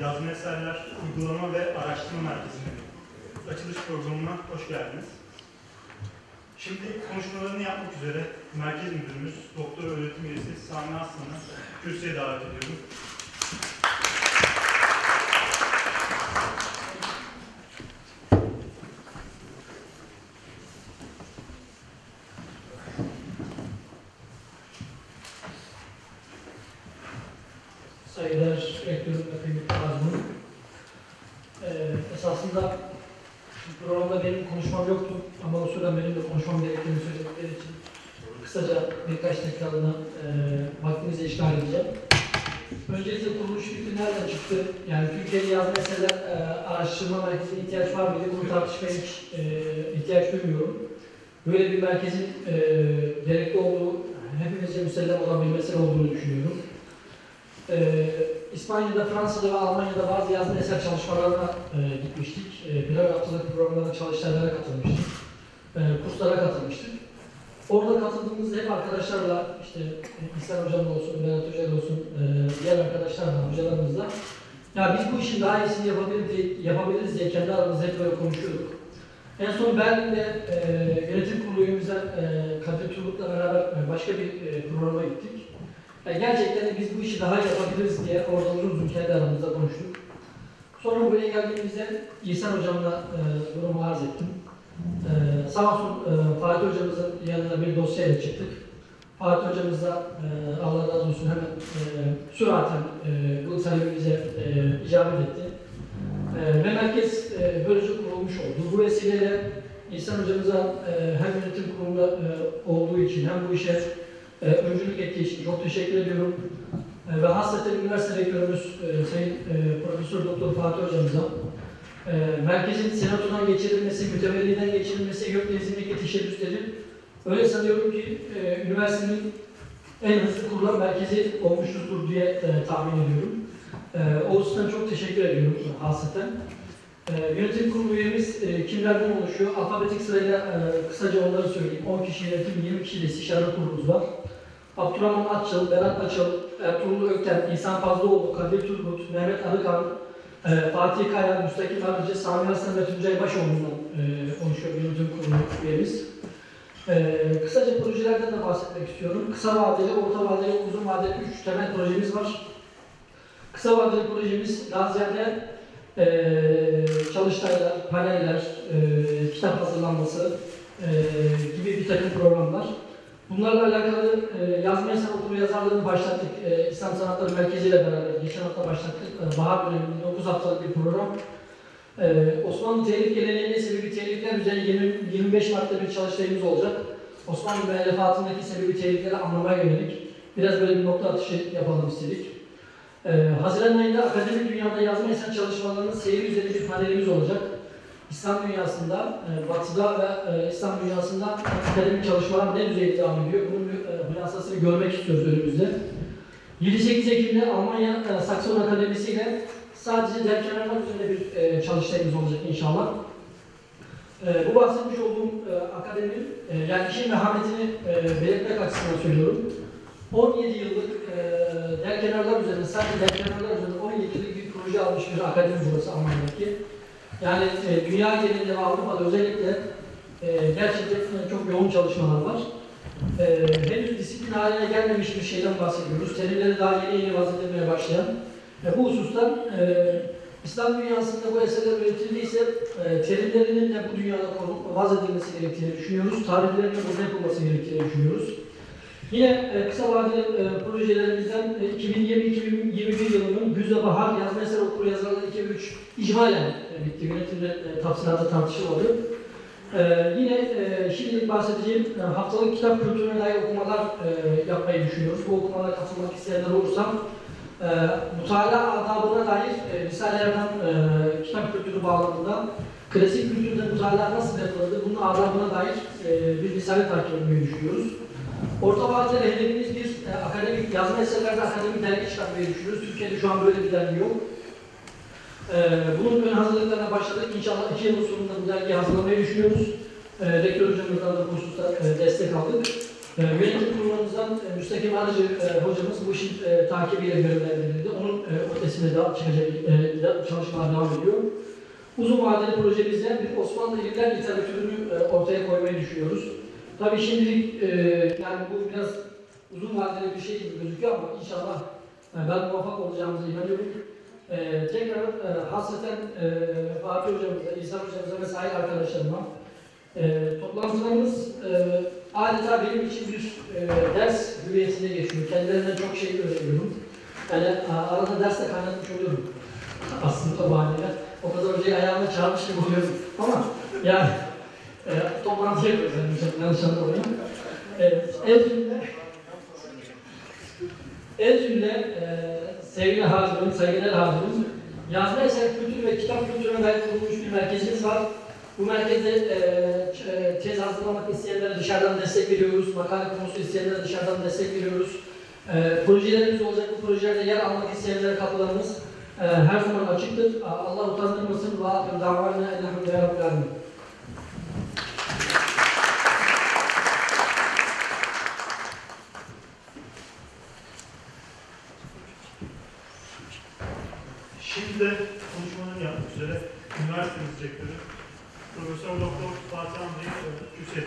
Yazma Eserler Uygulama ve Araştırma Merkezi'nin açılış programına hoş geldiniz. Şimdi konuşmalarını yapmak üzere Merkez Müdürümüz, Doktor Öğretim Üyesi Sami Aslan'ı kürsüye davet ediyorum. Saygılar Rektörüm ve kıymetli Azmun. Ee, esasında bu programda benim konuşmam yoktu ama o sırada benim de konuşmam gerektiğini söyledikleri için kısaca birkaç dakikalığına e, vaktinizi işgal edeceğim. Öncelikle kuruluş fikri nereden çıktı? Yani Türkiye'de yazma eserler e, araştırma merkezine ihtiyaç var mıydı? Bunu tartışmaya hiç e, ihtiyaç duymuyorum. Böyle bir merkezin e, gerekli olduğu, hepimize müsellem olan bir mesele olduğunu düşünüyorum. Ee, İspanya'da, Fransa'da ve Almanya'da bazı yazma eser çalışmalarına e, gitmiştik. E, birer haftalık programlara, çalıştaylara katılmıştık. E, kurslara katılmıştık. Orada katıldığımızda hep arkadaşlarla, işte e, İhsan Hocam olsun, Berat Hoca olsun, e, diğer arkadaşlarla, hocalarımızla ya biz bu işin daha iyisini yapabiliriz yapabiliriz diye kendi aramızda hep böyle konuşuyorduk. En son Berlin'de e, yönetim kurulu üyemizden e, Kadir Turgut'la beraber e, başka bir e, programa gittik. Yani gerçekten de biz bu işi daha yapabiliriz diye orada uzun uzun kendi aramızda konuştuk. Sonra buraya geldiğimizde İhsan Hocam'la e, durumu arz ettim. E, sağ olsun e, Fatih Hocamızın yanına bir dosyayla çıktık. Fatih Hocamız da e, Allah razı olsun hemen e, süraten e, bu talebimize e, icabet etti. E, ve merkez e, böylece kurulmuş oldu. Bu vesileyle İhsan Hocamıza e, hem yönetim kurulunda e, olduğu için hem bu işe öncülük ettiği için çok teşekkür ediyorum. Ve hasreten üniversite rektörümüz Sayın Profesör Doktor Fatih Hocamıza merkezin senatodan geçirilmesi, mütevelliden geçirilmesi, yok nezdindeki teşebbüsleri öyle sanıyorum ki üniversitenin en hızlı kurulan merkezi olmuşuzdur diye tahmin ediyorum. E, o yüzden çok teşekkür ediyorum hasreten. E, yönetim kurulu üyemiz e, kimlerden oluşuyor? Alfabetik sırayla e, kısaca onları söyleyeyim. 10 kişi yönetim, 20 kişi istişare kurulumuz var. Abdurrahman Atçıl, Berat Açıl, Ertuğrul Ökten, İhsan Fazlıoğlu, Kadir Turgut, Mehmet Arıkan, e, Fatih Kaya, Müstakim Arıcı, Sami Hasan ve Tuncay Başoğlu'ndan e, oluşuyor yönetim kurulu üyemiz. Kısaca projelerden de bahsetmek istiyorum. Kısa vadeli, orta vadeli, uzun vadeli 3 temel projemiz var. Kısa vadeli projemiz ziyade e, çalıştaylar, paneller, e, kitap hazırlanması e, gibi bir takım programlar. Bunlarla alakalı e, yazma eser okulu yazarlığını başlattık. E, İslam Sanatları Merkezi ile beraber geçen hafta başlattık. E, bahar döneminde 9 haftalık bir program. E, Osmanlı telif geleneğine sebebi telifler üzerine 20, 25 Mart'ta bir çalıştayımız olacak. Osmanlı müellefatındaki sebebi telifleri anlamaya yönelik biraz böyle bir nokta atışı yapalım istedik. Ee, Haziran ayında akademik dünyada yazma eser çalışmalarının seyri üzerine bir panelimiz olacak. İslam dünyasında, e, Batı'da ve e, İslam dünyasında akademik çalışmalar ne düzeyde devam ediyor? Bunun e, hülasasını görmek istiyoruz önümüzde. 7-8 Ekim'de Almanya e, Sakson Akademisi ile sadece derkenarlar üzerine bir e, çalıştayımız olacak inşallah. E, bu bahsetmiş olduğum e, akademinin, e, yani işin vehametini e, belirtmek açısından söylüyorum. 17 yıllık e, derkenarlar üzerine, sadece derkenarlar üzerine 17 yıllık bir proje almış bir akademi burası Almanya'daki. Yani e, dünya genelinde ve Avrupa'da özellikle e, gerçekten çok yoğun çalışmalar var. E, henüz disiplin haline gelmemiş bir şeyden bahsediyoruz. Terimleri daha yeni yeni vazgeçilmeye başlayan. E, bu husustan e, İslam dünyasında bu eserler üretildiyse e, terimlerinin de bu dünyada vaz edilmesi gerektiğini düşünüyoruz. Tarihlerinin burada yapılması gerektiğini düşünüyoruz. Yine e, kısa vadeli e, projelerimizden e, 2020-2021 yılının güz ve bahar yazma eser okulu yazarları 2 ve 3 icmalen e, bitti. Yönetimde e, tafsilatı tartışılmadı. E, yine e, şimdi bahsedeceğim e, haftalık kitap kültürüne dair okumalar e, yapmayı düşünüyoruz. Bu okumalara katılmak isteyenler olursa e, mutala adabına dair e, risalelerden e, kitap kültürü bağlamında klasik kültürde mutala nasıl yapılır, bunun adabına dair e, bir risale takip etmeyi düşünüyoruz. Orta vadede hedefimiz bir e, akademik, yazma eserlerde akademik dergi çıkartmayı düşünüyoruz. Türkiye'de şu an böyle bir dergi yok. E, bunun ön hazırlıklarına başladık. İnşallah iki yılın sonunda bu dergiyi hazırlamayı düşünüyoruz. E, Rektör hocamızdan da bu hususta e, destek aldık. E, yönetim kurulumuzdan e, Müstakim Arıcı e, hocamız bu işin e, takibiyle görevlendirildi. Onun e, ötesinde daha çıkacak e, çalışmalar devam ediyor. Uzun vadeli projemizde bir Osmanlı ilimler literatürünü e, ortaya koymayı düşünüyoruz. Tabii şimdilik e, yani bu biraz uzun vadeli bir şey gibi gözüküyor ama inşallah e, ben muvaffak olacağımıza inanıyorum. E, tekrar e, hasreten e, Fatih hocamıza, İhsan hocamıza ve sahil arkadaşlarıma e, toplantılarımız e, adeta benim için bir e, ders hüviyetine geçiyor. Kendilerinden çok şey öğreniyorum. Yani arada ders de kaynatmış oluyorum aslında bahaneyle. O kadar hocayı ayağıma çağırmış gibi oluyorum. Ama yani e, toplantı yapıyoruz. Yani, çok yanlış anlamayın. E, en cümle en cümle e, sevgili hazirin, saygıdeğer hazirin, yazma eser kültür ve kitap kültürüne dair kurulmuş bir merkezimiz var. Bu merkezde e, e, tez hazırlamak isteyenlere dışarıdan destek veriyoruz. Makale konusu isteyenlere dışarıdan destek veriyoruz. E, projelerimiz olacak. Bu projelerde yer almak isteyenlere kapılarımız e, her zaman açıktır. Allah utandırmasın. Ve ahir davana elhamdülillahi rabbil. De konuşmalarını yapmak üzere üniversitemiz rektörü Profesör Doktor Fatih Andre'yi kürsüye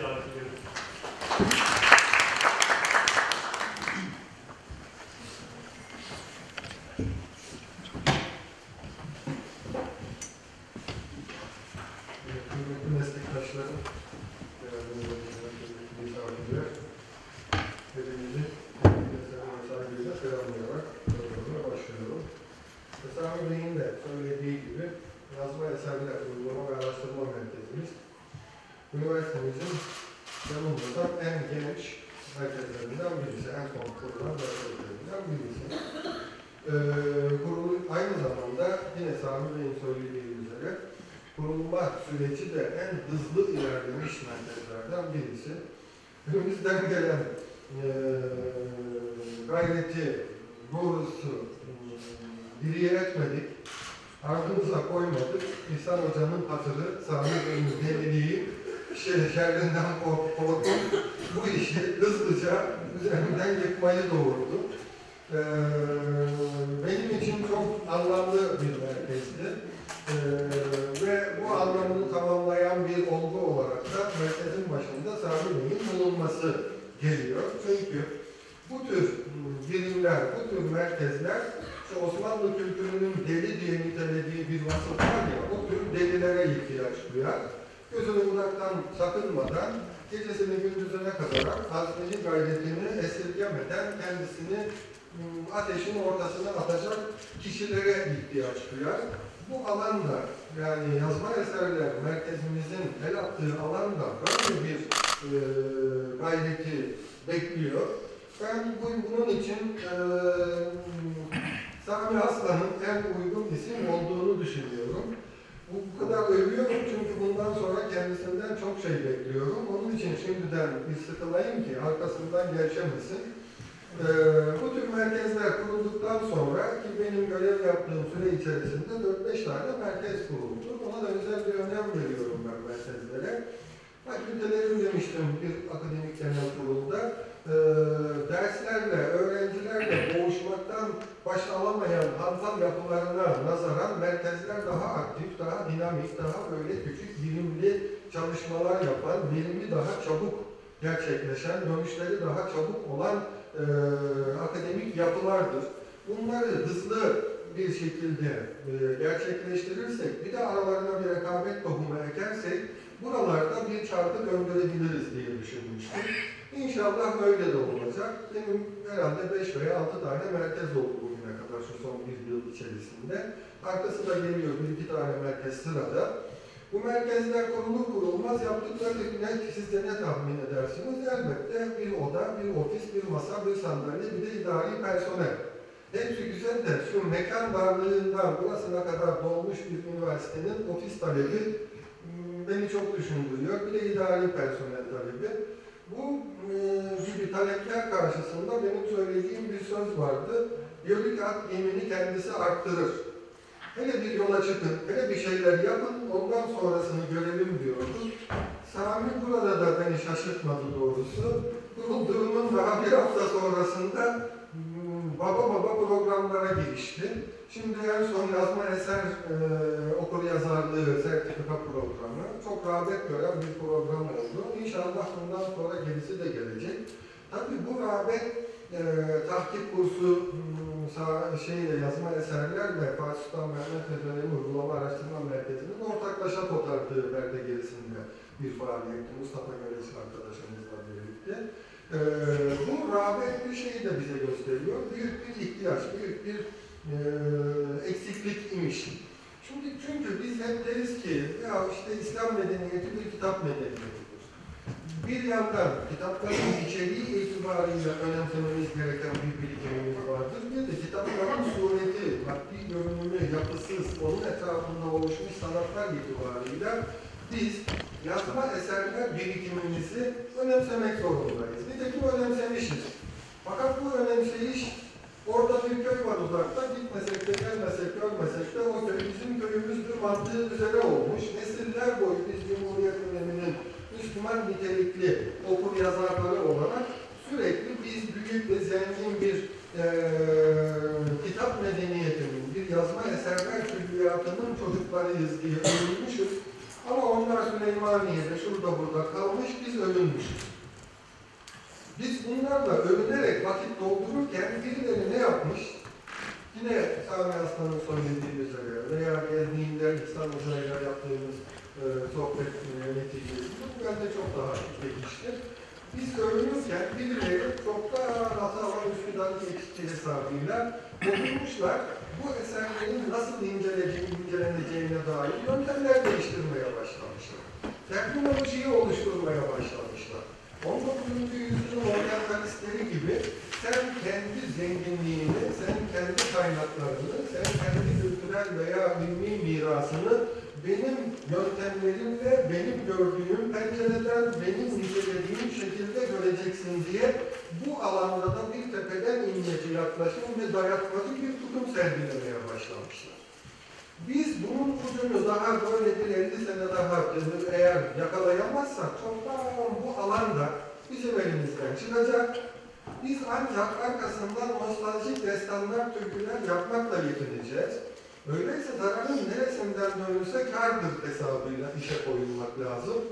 ki benim görev yaptığım süre içerisinde 4-5 tane merkez kuruldu. Ona da özel bir önem veriyorum ben merkezlere. Fakültelerim demiştim bir akademik genel kurulda. Ee, derslerle, öğrencilerle boğuşmaktan baş alamayan hantal yapılarına nazaran merkezler daha aktif, daha dinamik, daha böyle küçük birimli çalışmalar yapan, verimi daha çabuk gerçekleşen, dönüşleri daha çabuk olan e, akademik yapılardır. Bunları hızlı bir şekilde e, gerçekleştirirsek, bir de aralarına bir rekabet tohumu ekersek, buralarda bir çarkı döndürebiliriz diye düşünmüştüm. İnşallah öyle de olacak. Benim herhalde 5 veya 6 tane merkez oldu bugüne kadar şu son bir yıl içerisinde. Arkası da geliyor bir iki tane merkez sırada. Bu merkezler kurulur kurulmaz yaptıkları ne, siz de ne tahmin edersiniz? Elbette bir oda, bir ofis, bir masa, bir sandalye, bir de idari personel. Hepsi güzel de şu mekan darlığından burasına kadar dolmuş bir üniversitenin ofis talebi hmm, beni çok düşündürüyor. Bir de idari personel talebi. Bu e, gibi talepler karşısında benim söylediğim bir söz vardı. Ki at gemini kendisi arttırır. Hele bir yola çıkın, hele bir şeyler yapın, ondan sonrasını görelim diyordu. Sami burada da beni şaşırtmadı doğrusu. Bu kurulduğunun daha bir hafta sonrasında baba baba programlara girişti. Şimdi en son yazma eser e, okur yazarlığı sertifika programı çok rağbet gören bir program oldu. İnşallah bundan sonra gerisi de gelecek. Tabii bu rağbet e, tahkik kursu hmm, sa- şeyle yazma eserler ve Fatih Sultan Mehmet Dönemi Uygulama Araştırma Merkezi'nin ortaklaşa kotardığı perde gerisinde bir faaliyetti Mustafa Gölesi arkadaşımızla birlikte. E, bu rağbet bir şeyi de bize gösteriyor. Büyük bir ihtiyaç, büyük bir e, eksiklik imiş. Şimdi çünkü biz hep deriz ki ya işte İslam medeniyeti bir kitap medeniyetidir. Bir yandan kitapların içeriği itibariyle önemsememiz gereken bir birikimimiz vardır. Bir de kitapların sureti, maddi görünümü, yapısı, onun etrafında oluşmuş sanatlar itibariyle biz yazma eserler birikimimizi önemsemek zorundayız. Nitekim önemsemişiz. Fakat bu önemseyiş Orada bir köy var uzakta, gitmesek de gelmesek, görmesek de o köy bizim köyümüzdür mantığı üzere olmuş. Nesiller boyu biz Cumhuriyet döneminin Müslüman nitelikli okur yazarları olarak sürekli biz büyük ve zengin bir eee, kitap medeniyetinin, bir yazma eserler külliyatının çocuklarıyız diye övülmüşüz. Ama onlar Süleymaniye'de şurada burada kalmış, biz övünmüşüz. Biz bunlarla övünerek vakit doldururken birileri ne yapmış? Yine Sami Aslan'ın söylediği üzere veya geldiğinde İhsan Hoca'yla yaptığımız e, sohbet e, neticesinde bu bende çok daha pekiştir. Biz övünürken birileri çok daha Atava Üsküdar geçişçi hesabıyla dokunmuşlar. Bu eserlerin nasıl inceleyeceğini, inceleneceğine dair yöntemler değiştirmeye başlamışlar. Teknolojiyi oluşturmaya başlamışlar. 19. yüzyılın oryantalistleri gibi sen kendi zenginliğini, sen kendi kaynaklarını, sen kendi kültürel veya ilmi mirasını benim yöntemlerimle, benim gördüğüm pencereden, benim nicelediğim şekilde göreceksin diye bu alanda da bir tepeden inmeci yaklaşım ve dayatmacı bir tutum sergilemeye başlamışlar. Biz bunun ucunu daha böyle bir 50 sene daha eğer yakalayamazsak çoktan bu alanda bizim elimizden çıkacak. Biz ancak arkasından nostaljik destanlar, türküler yapmakla yetineceğiz. Öyleyse zararın neresinden dönülse kârdır hesabıyla işe koyulmak lazım.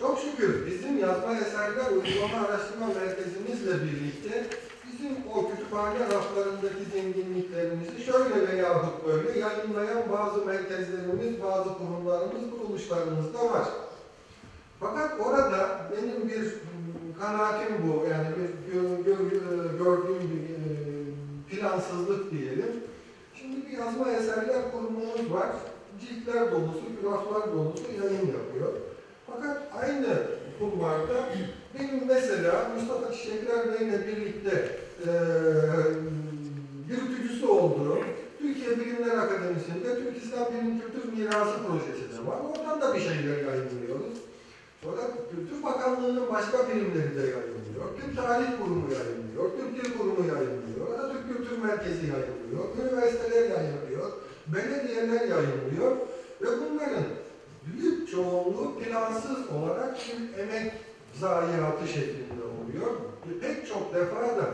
Çok şükür bizim yazma eserler uygulama araştırma merkezimizle birlikte bizim o kütüphane raflarındaki zenginliklerimizi şöyle veyahut böyle yayınlayan bazı merkezlerimiz, bazı kurumlarımız, kuruluşlarımız da var. Fakat orada benim bir mm, kanaatim bu, yani bir gö- gördüğüm bir e, plansızlık diyelim. Şimdi bir yazma eserler kurumumuz var, ciltler dolusu, raflar dolusu yayın yapıyor. Fakat aynı kulvarda benim mesela Mustafa Çiçekler Bey'le birlikte eee yürütücüsü olduğum Türkiye Bilimler Akademisi'nde Türk İslam Bilim Kültür Mirası projesi de var. Oradan da bir şeyler yayınlıyoruz. Sonra Kültür Bakanlığı'nın başka birimleri de yayınlıyor. Türk Tarih Kurumu yayınlıyor. Türk Dil Kurumu yayınlıyor. Atatürk Kültür Merkezi yayınlıyor. Üniversiteler yayınlıyor. Belediyeler yayınlıyor. Ve bunların büyük çoğunluğu plansız olarak bir emek zayiatı şeklinde oluyor. Pek çok defa da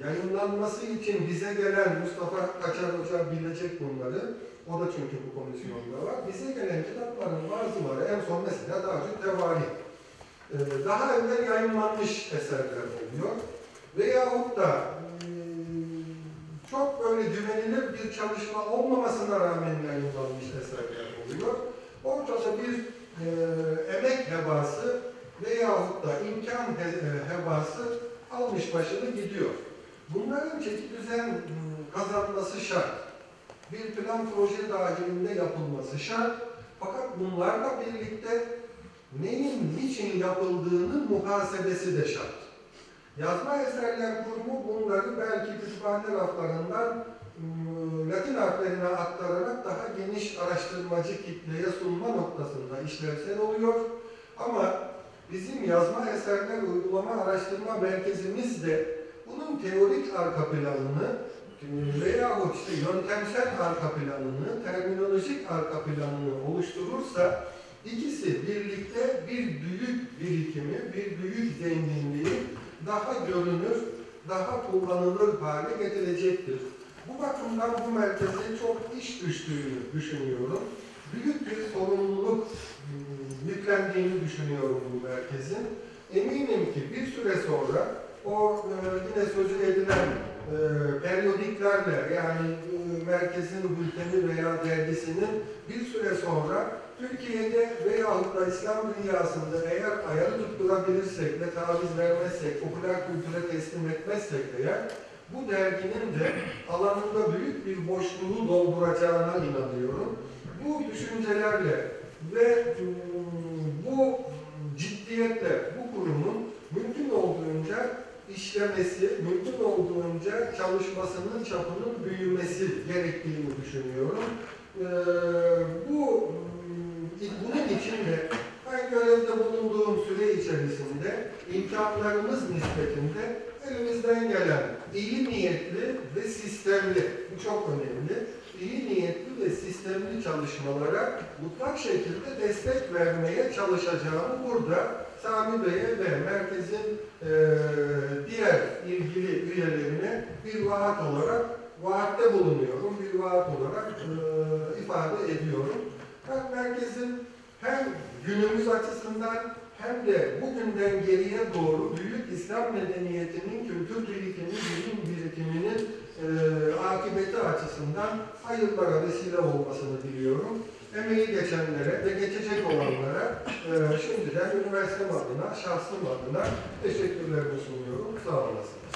yayınlanması için bize gelen Mustafa Kaçar Hoca bilecek bunları. O da çünkü bu komisyonda var. Bize gelen kitapların bazıları en son mesela daha önce tevari. Ee, daha evvel yayınlanmış eserler oluyor. Veyahut da hmm, çok böyle güvenilir bir çalışma olmamasına rağmen yayınlanmış eserler oluyor. Ortada bir e, emek hebası veyahut da imkan he- e, hebası almış başını gidiyor. Bunların çeki düzen m, kazanması şart. Bir plan proje dahilinde yapılması şart. Fakat bunlarla birlikte neyin niçin yapıldığının muhasebesi de şart. Yazma eserler kurumu bunları belki kütüphane raflarından Latin harflerine aktararak daha geniş araştırmacı kitleye sunma noktasında işlevsel oluyor. Ama bizim yazma eserler uygulama araştırma merkezimiz de bunun teorik arka planını veyahut işte yöntemsel arka planını, terminolojik arka planını oluşturursa İkisi birlikte bir büyük birikimi, bir büyük zenginliği daha görünür, daha kullanılır hale getirecektir. Bu bakımdan bu merkeze çok iş düştüğünü düşünüyorum. Büyük bir sorumluluk ım, yüklendiğini düşünüyorum bu merkezin. Eminim ki bir süre sonra o e, yine sözü edilen e, periyodiklerle yani e, merkezin bülteni veya dergisinin bir süre sonra Türkiye'de veyahut da İslam dünyasında eğer ayarı tutturabilirsek ve taviz vermezsek, popüler kültüre teslim etmezsek eğer bu derginin de alanında büyük bir boşluğu dolduracağına inanıyorum. Bu düşüncelerle ve mm, bu ciddiyetle bu kurumun mümkün olduğunca işlemesi, mümkün olduğunca çalışmasının çapının büyümesi gerektiğini düşünüyorum. Ee, bu mm, bunun için de ben görevde bulunduğum süre içerisinde imkanlarımız nispetinde elimizden gelen iyi niyetli ve sistemli, bu çok önemli, iyi niyetli ve sistemli çalışmalara mutlak şekilde destek vermeye çalışacağımı burada Sami Bey'e ve merkezin eee, diğer ilgili üyelerine bir vaat olarak vaatte bulunuyorum, bir vaat olarak eee, ifade ediyorum. Ben merkezin hem günümüz açısından hem de bugünden geriye doğru büyük İslam medeniyetinin kültür birikimi, bilim birikiminin eee akıbeti açısından hayırlara vesile olmasını diliyorum. Emeği geçenlere ve geçecek olanlara eee şimdiden üniversitem adına, şahsım adına teşekkürlerimi sunuyorum. Sağ olasınız.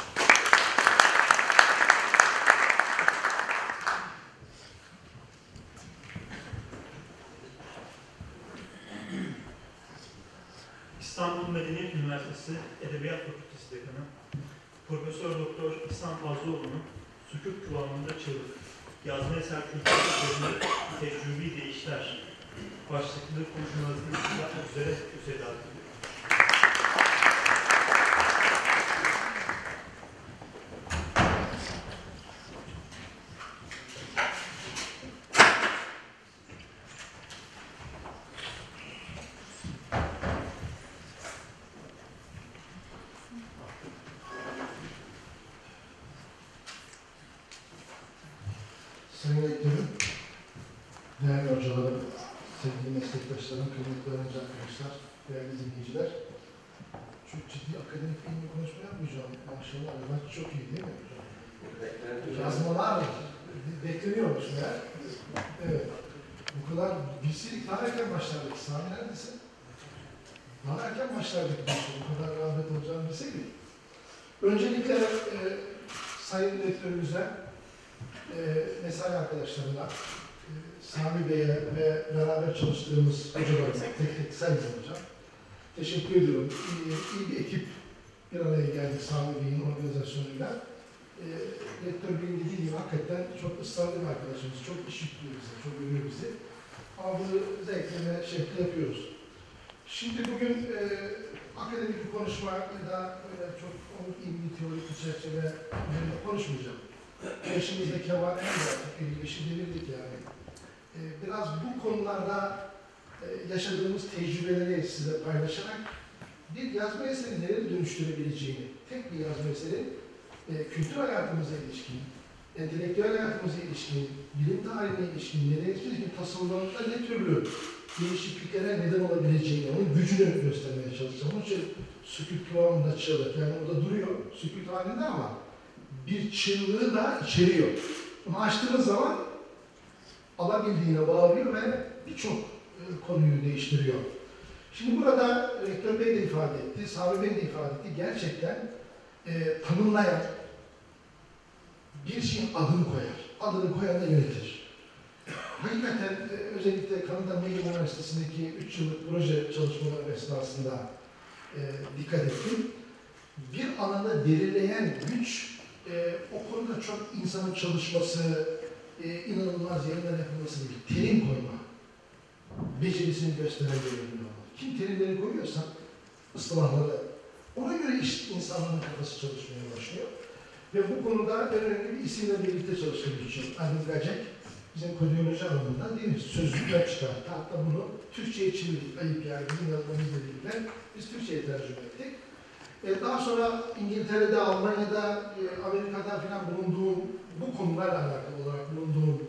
İstanbul Medeniyet Üniversitesi Edebiyat Fakültesi Dekanı Profesör Doktor İhsan Fazlıoğlu'nun Sükut Kıvamında Çığlık Yazma Eser Kültürü Üzerinde Tecrübi Değişler başlıklı konuşmalarını üzere üzere davet ediyorum. Sayın Rektörüm, değerli hocalarım, sevgili meslektaşlarım, kıymetli öğrenci arkadaşlar, değerli dinleyiciler. Çok ciddi akademik bir konuşma yapmayacağım. Maşallah, ben çok iyi değil mi hocam? Yazmalar var. Bekleniyormuş meğer. Evet. Bu kadar bilseydik daha erken başlardık. Sami neredesin? Daha erken başlardık. bu işe. Bu kadar rağbet olacağını bilseydik. Öncelikle e, Rektörümüze, e, mesai arkadaşlarına, e, Sami Bey'e ve beraber çalıştığımız hocalarıma, tek tek sayın hocam. Teşekkür ediyorum. İyi, iyi bir ekip bir araya geldik Sami Bey'in organizasyonuyla. E, Rektör Bey'in dediği gibi hakikaten çok ısrarlı bir arkadaşımız, çok iş yüklüyor bize, çok övüyor bizi. Ama bunu zevkle ve şevkle yapıyoruz. Şimdi bugün e, akademik bir konuşma ya da öyle çok ilmi teorik bir çerçeve konuşmayacağım. Başımızda kevan en artık bir işi devirdik yani. Ee, biraz bu konularda e, yaşadığımız tecrübeleri size paylaşarak bir yazma eseri nereye dönüştürebileceğini, tek bir yazma eseri e, kültür hayatımıza ilişkin, entelektüel hayatımıza ilişkin, bilim tarihine ilişkin, medeniyetçilik tasarımlarında ne türlü değişikliklere neden olabileceğini, onun gücünü göstermeye çalışacağım. Onun için sükut kıvamında çığlık, yani orada duruyor, sükut halinde ama bir çığlığı da içeriyor. Bunu açtığınız zaman alabildiğine bağlıyor ve birçok e, konuyu değiştiriyor. Şimdi burada Rektör Bey de ifade etti, Sami Bey de ifade etti. Gerçekten e, tanımlayan bir şeyin adını koyar. Adını koyan da yönetir. Hakikaten e, özellikle Kanada Milli Üniversitesi'ndeki 3 yıllık proje çalışmaları esnasında e, dikkat ettim. Bir alanda belirleyen güç e, o konuda çok insanın çalışması, e, inanılmaz yayınlar yapılması değil. Terim koyma. Becerisini gösteren bir. Kim terimleri koyuyorsa, ıslahları, ona göre iş, insanların kafası çalışmaya başlıyor. Ve bu konuda en önemli bir isimle birlikte çalıştığımız için Adil Gacek, bizim kodiyoloji alanında değil mi? Sözlükler çıkar. Hatta bunu Türkçe'ye çevirdik. Ayıp yani bizim yazmamız nedeniyle. Biz Türkçe'ye tercüme ettik. E, daha sonra İngiltere'de, Almanya'da, e, Amerika'da falan bulunduğum, bu konularla alakalı olarak bulunduğum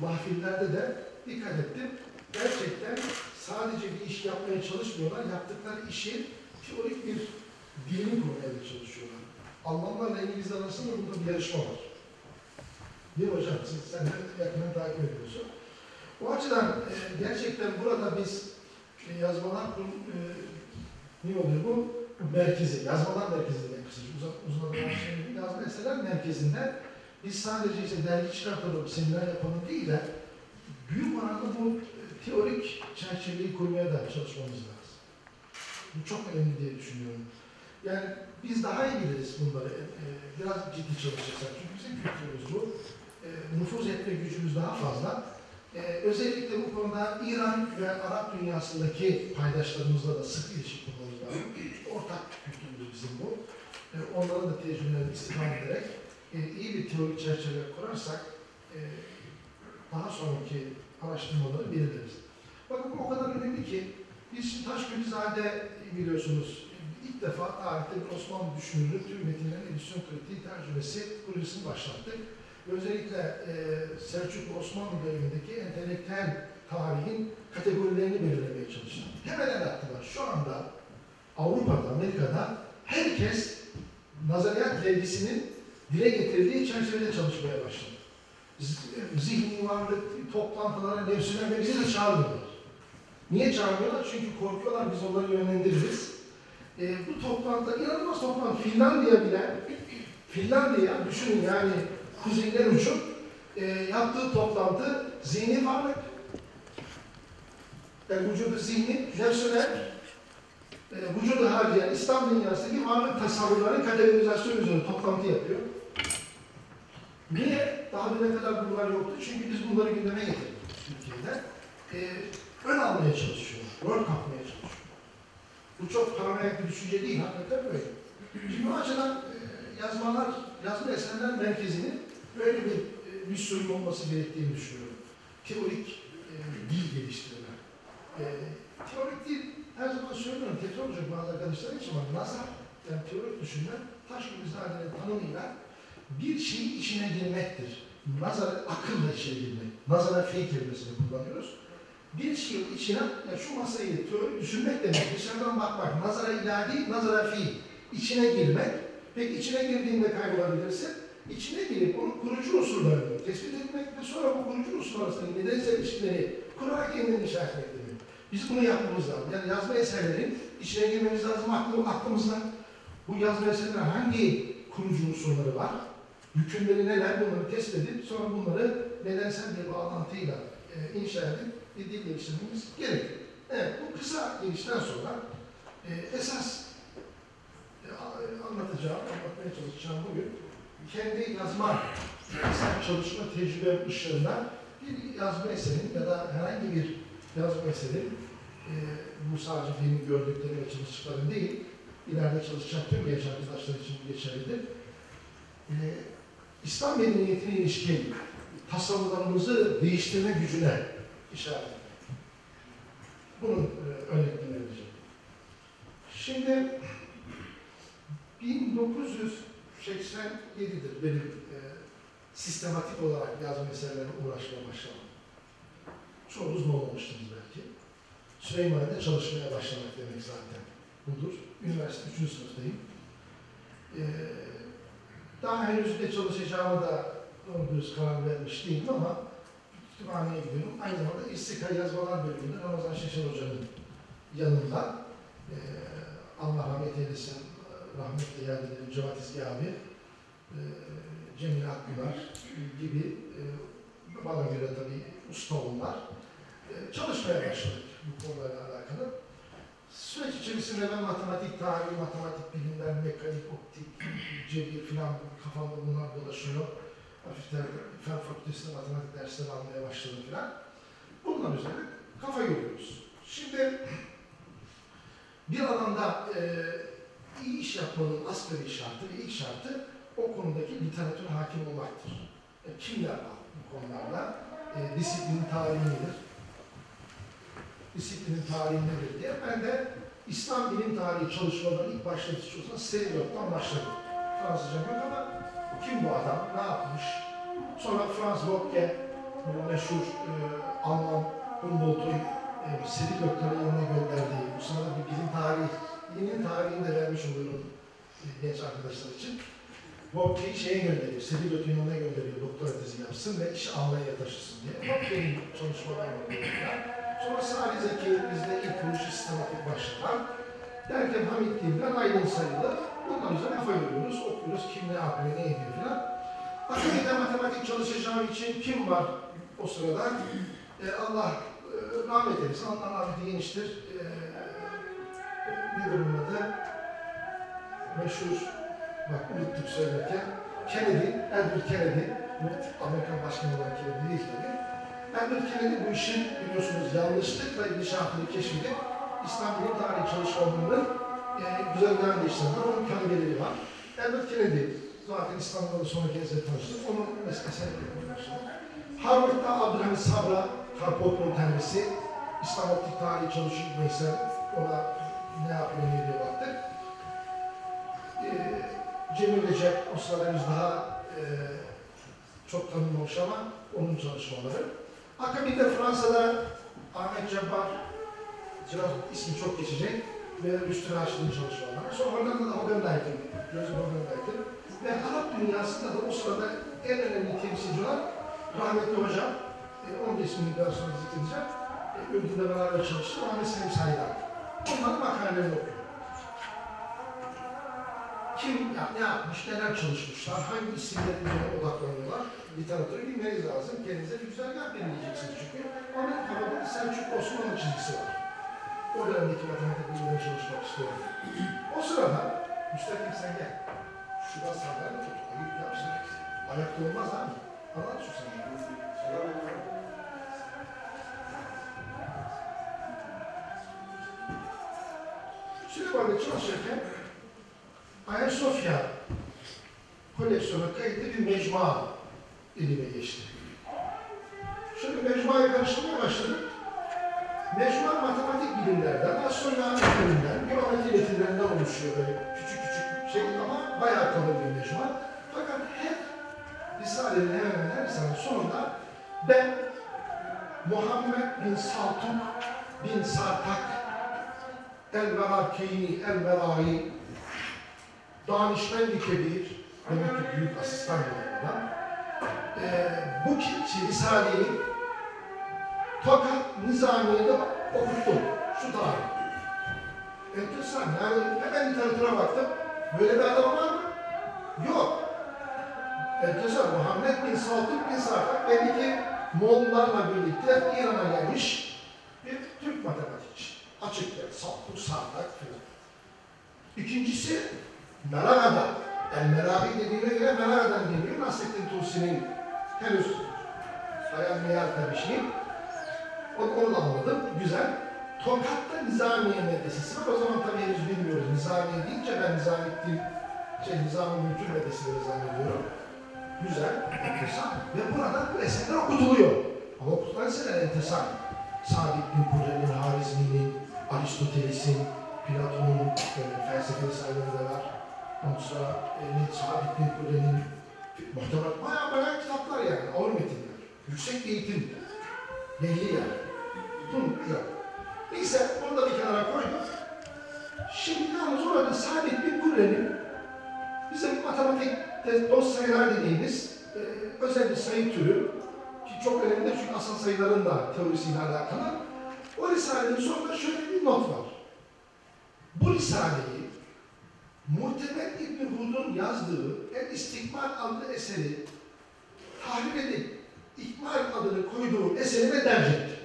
mahfillerde de dikkat ettim. Gerçekten sadece bir iş yapmaya çalışmıyorlar. Yaptıkları işi teorik bir dilini kurmaya çalışıyorlar. Almanlarla İngilizler arasında burada bir yarışma var. Değil hocam? Siz, sen de yakından takip ediyorsun. O açıdan e, gerçekten burada biz e, yazmalar e, ne oluyor bu? Merkezi, yazmalar merkezi demek kısaca. Adamlar şey, yazma eserler merkezinde biz sadece işte dergi çıkartalım, seminer yapalım değil de büyük oranda bu teorik çerçeveyi kurmaya da çalışmamız lazım. Bu çok önemli diye düşünüyorum. Yani biz daha iyi biliriz bunları. E, e, biraz ciddi çalışırsak. Çünkü bizim kültürümüz bu. Nüfuz etme gücümüz daha fazla. E, özellikle bu konuda İran ve Arap dünyasındaki paydaşlarımızla da sık ilişki kurmamız. Ortak kültürümüz bizim bu. E, onların da tecrübelerini istifade ederek e, iyi bir teorik çerçeve kurarsak e, daha sonraki araştırmaları belirleriz. Bakın bu o kadar önemli ki biz şimdi Taşgölizade biliyorsunuz ilk defa tarihte bir Osmanlı düşünürü tüm metinlerin edisyon kritiği tercümesi projesini başlattık. Özellikle e, Selçuklu Osmanlı dönemindeki entelektüel tarihin kategorilerini belirlemeye çalıştık. Hemen el attılar. Şu anda Avrupa'da, Amerika'da herkes nazariyat dergisinin dile getirdiği çerçevede çalışmaya başladı. Zihni varlık, toplantılara, nefsine ve bizi de çağırmıyorlar. Niye çağırmıyorlar? Çünkü korkuyorlar biz onları yönlendiririz. E, bu toplantıda inanılmaz toplantı. Finlandiya bile, Finlandiya düşünün yani kuzeyden uçup e, yaptığı toplantı zihni varlık. Yani vücudu zihni, nefsine, e, vücudu harcayan İslam dünyasındaki varlık tasavvurlarının kategorizasyonu üzerine toplantı yapıyor. Niye? Daha düne kadar bunlar yoktu. Çünkü biz bunları gündeme getirdik Türkiye'de. E, ön almaya çalışıyorlar, rol kapmaya çalışıyorlar. Bu çok paranoyak bir düşünce değil, hakikaten böyle. Şimdi o açıdan e, yazmalar, yazma eserler merkezinin böyle bir e, misyonun olması gerektiğini düşünüyorum. Teorik e, dil geliştirme. E, teorik dil, her zaman söylüyorum, tekrar olacak bazı arkadaşlar için ama nazar, yani teorik düşünme, taş gibi zaten tanımıyla bir şeyin içine girmektir. Nazara akılla içine girmek. Nazara fey kelimesini kullanıyoruz. Bir şeyin içine, ya şu masayı teorik düşünmek demek, dışarıdan bakmak, nazara ilahi, nazara fi, içine girmek. Peki içine girdiğinde kaybolabilirsin. İçine girip onun kurucu unsurlarını tespit etmek ve sonra bu kurucu unsur arasındaki nedensel ilişkileri kurarak kendini inşa etmek. Biz bunu yapmamız lazım. Yani yazma eserlerin içine girmemiz lazım aklım, aklımızda. Bu yazma eserlerin hangi kurucu unsurları var? Yükümleri neler? Bunları tespit edip sonra bunları nedensel bir bağlantıyla e, inşa edip bir dil geliştirmemiz gerekir. Evet, bu kısa girişten sonra e, esas e, a- anlatacağım, anlatmaya çalışacağım bugün kendi yazma, çalışma tecrübem ışığında bir yazma eserin ya da herhangi bir yazma eserin e, bu sadece benim gördüklerim ve çalıştıklarım değil, ileride çalışacak tüm genç arkadaşlar için geçerlidir. E, İslam medeniyetine ilişkin tasavvurlarımızı değiştirme gücüne işaret. Bunun e, örneklerini vereceğim. Şimdi 1987'dir benim e, sistematik olarak yazma eserlerine uğraşmaya başlamam. Çoğunuz ne olmamıştınız belki. Süleymaniye'de çalışmaya başlamak demek zaten budur. Üniversite 3. sınıftayım. E, daha henüz ne çalışacağımı da doğru dürüst karar vermiş değilim ama kütüphaneye gidiyorum. Aynı zamanda İstikrar Yazmalar bölümünde Ramazan Şeşer Hoca'nın yanında e, Allah rahmet eylesin rahmetle yad edelim Cevat İzgi abi e, Cemil Akgünar gibi e, bana göre tabii usta onlar e, çalışmaya başladık bu konularla alakalı. Süreç içerisinde ben matematik, tarih, matematik bilimler, mekanik, optik, cebir filan kafamda bunlar dolaşıyor. Hafiften fen fakültesinde matematik dersleri almaya başladım filan. Bunlar üzerine kafa yoruyoruz. Şimdi bir alanda e, iyi iş yapmanın asgari şartı ve ilk şartı o konudaki literatür hakim olmaktır. E, kimler var bu konularda? e, disiplinin tarihi nedir? Disiplinin tarihi nedir diye ben de İslam bilim tarihi çalışmaları ilk başlatıcı olsan Seriot'tan başladım. Fransızca yok ama kim bu adam, ne yapmış? Sonra Franz Lotke, bu meşhur e, Alman Humboldt'u e, Seri Doktor'un yanına gönderdiği, bu sana bir bilim tarihi, bilimin tarihini de vermiş oluyorum e, genç arkadaşlar için. Lotke'yi şeye gönderiyor, Doktor'un yanına gönderiyor, doktora tezi yapsın ve işi Almanya'ya taşısın diye. Lotke'nin çalışmalarına bakıyorlar. Sonra Salih Zeki bizde ilk işi sistematik başlatan. Derken Hamit Dilden aydın sayılı. Bundan üzerine kafa yoruyoruz, okuyoruz, kim ne yapıyor, ne ediyor filan. Akademide matematik çalışacağım için kim var o sırada? E, Allah e, rahmet eylesin, Allah rahmeti geniştir. E, nedir onun adı? Meşhur, bak unuttuk söylerken, Kennedy, Edward Kennedy, Amerikan başkanı olan Kennedy değil tabii. Edward Kennedy bu işin biliyorsunuz yanlışlıkla inşaatını keşfedip İslam bilim tarihi çalışmalarının e, güzergahını değiştirdiler. Onun kalibeleri var. Edward Kennedy zaten İstanbul'da son kez tanıştık. Onun meselesini yapmaya başladı. Harvard'da Abdülhamid Sabra, talebesi, İslam optik tarihi çalışıyor neyse ona ne yapıyor, diyor baktık. Ee, Cemil Recep, o sırada biz daha e, çok tanınmamış ama onun çalışmaları. Akabinde Fransa'da Ahmet Cebbar, biraz ismi çok geçecek ve Rüstü Raşid'in çalışmaları. Sonra Hollanda'da Hogan Dijk'in, Joseph Hogan Dijk'in ve Arap dünyasında da o sırada en önemli temsilci olan rahmetli hocam, e, onun ismini daha sonra zikredeceğim, e, Ürdün'de beraber çalıştı, Ahmet Selim Saydar. Onların makalelerini okuyorum. Kim ya, ne yapmış, neler çalışmışlar, hangi isimlerin üzerine odaklanıyorlar, literatürü bilmeniz lazım. Kendinize bir güzergah belirleyeceksiniz çünkü. Onun kafada Selçuk Osmanlı çizgisi var. O dönemdeki matematik bilimleri çalışmak istiyorum. O sırada, müstakim sen gel. Şurada sandalye tut, ayıp yapsın. Ayakta olmaz abi. Anlat şu sandalye. Süleyman'da çalışırken Ayasofya koleksiyona kayıtlı bir mecmua elime geçti. Şöyle mecmuayı karıştırmaya başladım. Mecmua matematik bilimlerden, astronomi bilimlerinden, geometri metinlerinden oluşuyor böyle küçük küçük şey ama bayağı kalın bir mecmua. Fakat hep Risale'nin hemen hemen her sene sonunda ben Muhammed bin Saltuk bin Sartak El-Verakini El-Verai Danişmendi Kebir demek ki büyük asistan yanında ee, bu ki Risale'yi Tokat Nizamiye'de okuttum. Şu tarih. Enteresan. Yani hemen literatüre baktım. Böyle bir adam var mı? Yok. Enteresan. Muhammed bin Saltuk bin Sartak belli ki Moğollarla birlikte İran'a gelmiş bir Türk matematikçi. Açık yani Saltuk, Sartak filan. İkincisi Meraga'da. El Meragi dediğine göre Meraga'dan geliyor. Nasrettin Tusi'nin henüz tabii şey. Onu, onu da anladım. Güzel. Tokat'ta Nizamiye Medresesi var. O zaman tabii henüz bilmiyoruz. Nizamiye deyince ben Nizamettin, şey Nizami Mülkül Medreseleri zannediyorum. Güzel, enteresan. Ve burada bu eserler okutuluyor. Ama okutulan eserler enteresan. Sabit bin Kurre'nin, Harizmi'nin, Aristoteles'in, Platon'un e, felsefe eserleri de var. Ondan sonra e, Sabit bin Kurre'nin muhtemelen bayağı bayağı kitaplar yani, ağır metinler. Yüksek eğitim, belli yani. Bunu yok. Neyse, onu da bir kenara koydum. Şimdi yalnız orada Sabit bin Kurre'nin bizim matematikte dost sayılar dediğimiz e, özel bir sayı türü ki çok önemli çünkü asıl sayıların da teorisiyle alakalı. O Risale'nin sonunda şöyle bir not var. Bu Risale'yi Muhtemel İbni Hud'un yazdığı El İstikmal adlı eseri tahrir edip İkmal adını koyduğu eserine derc etti.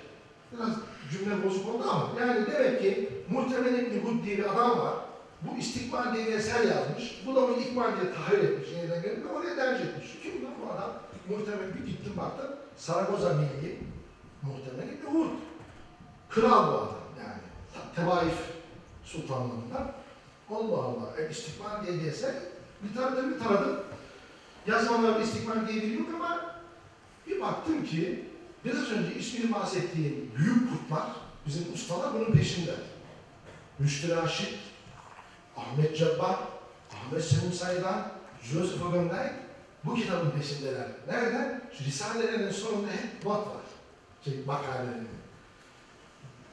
Biraz cümle bozuk oldu ama yani demek ki Muhtemel İbni Hud diye bir adam var. Bu İstikmal diye bir eser yazmış. Bu da onu İkmal diye tahrir etmiş. Yeniden gelip oraya derc etmiş. Kim bu adam? Muhtemel bir gittim baktım. Saragoza Milli Muhtemel İbni Hud. Kral bu adam yani. Tevaif sultanlığından. Allah Allah. E, İstikmal diye bir eser. Literatürü taradım. Yazmalar istikmal diye biri yok ama bir baktım ki Biraz önce ismini bahsettiğim büyük kurtlar, bizim ustalar bunun peşinde. Rüştü Raşit, Ahmet Cabbar, Ahmet Selim Saydan, Joseph Ogundayk bu kitabın peşindeler. Nereden? Şu Risalelerin sonunda hep not var. Şey, makalelerin.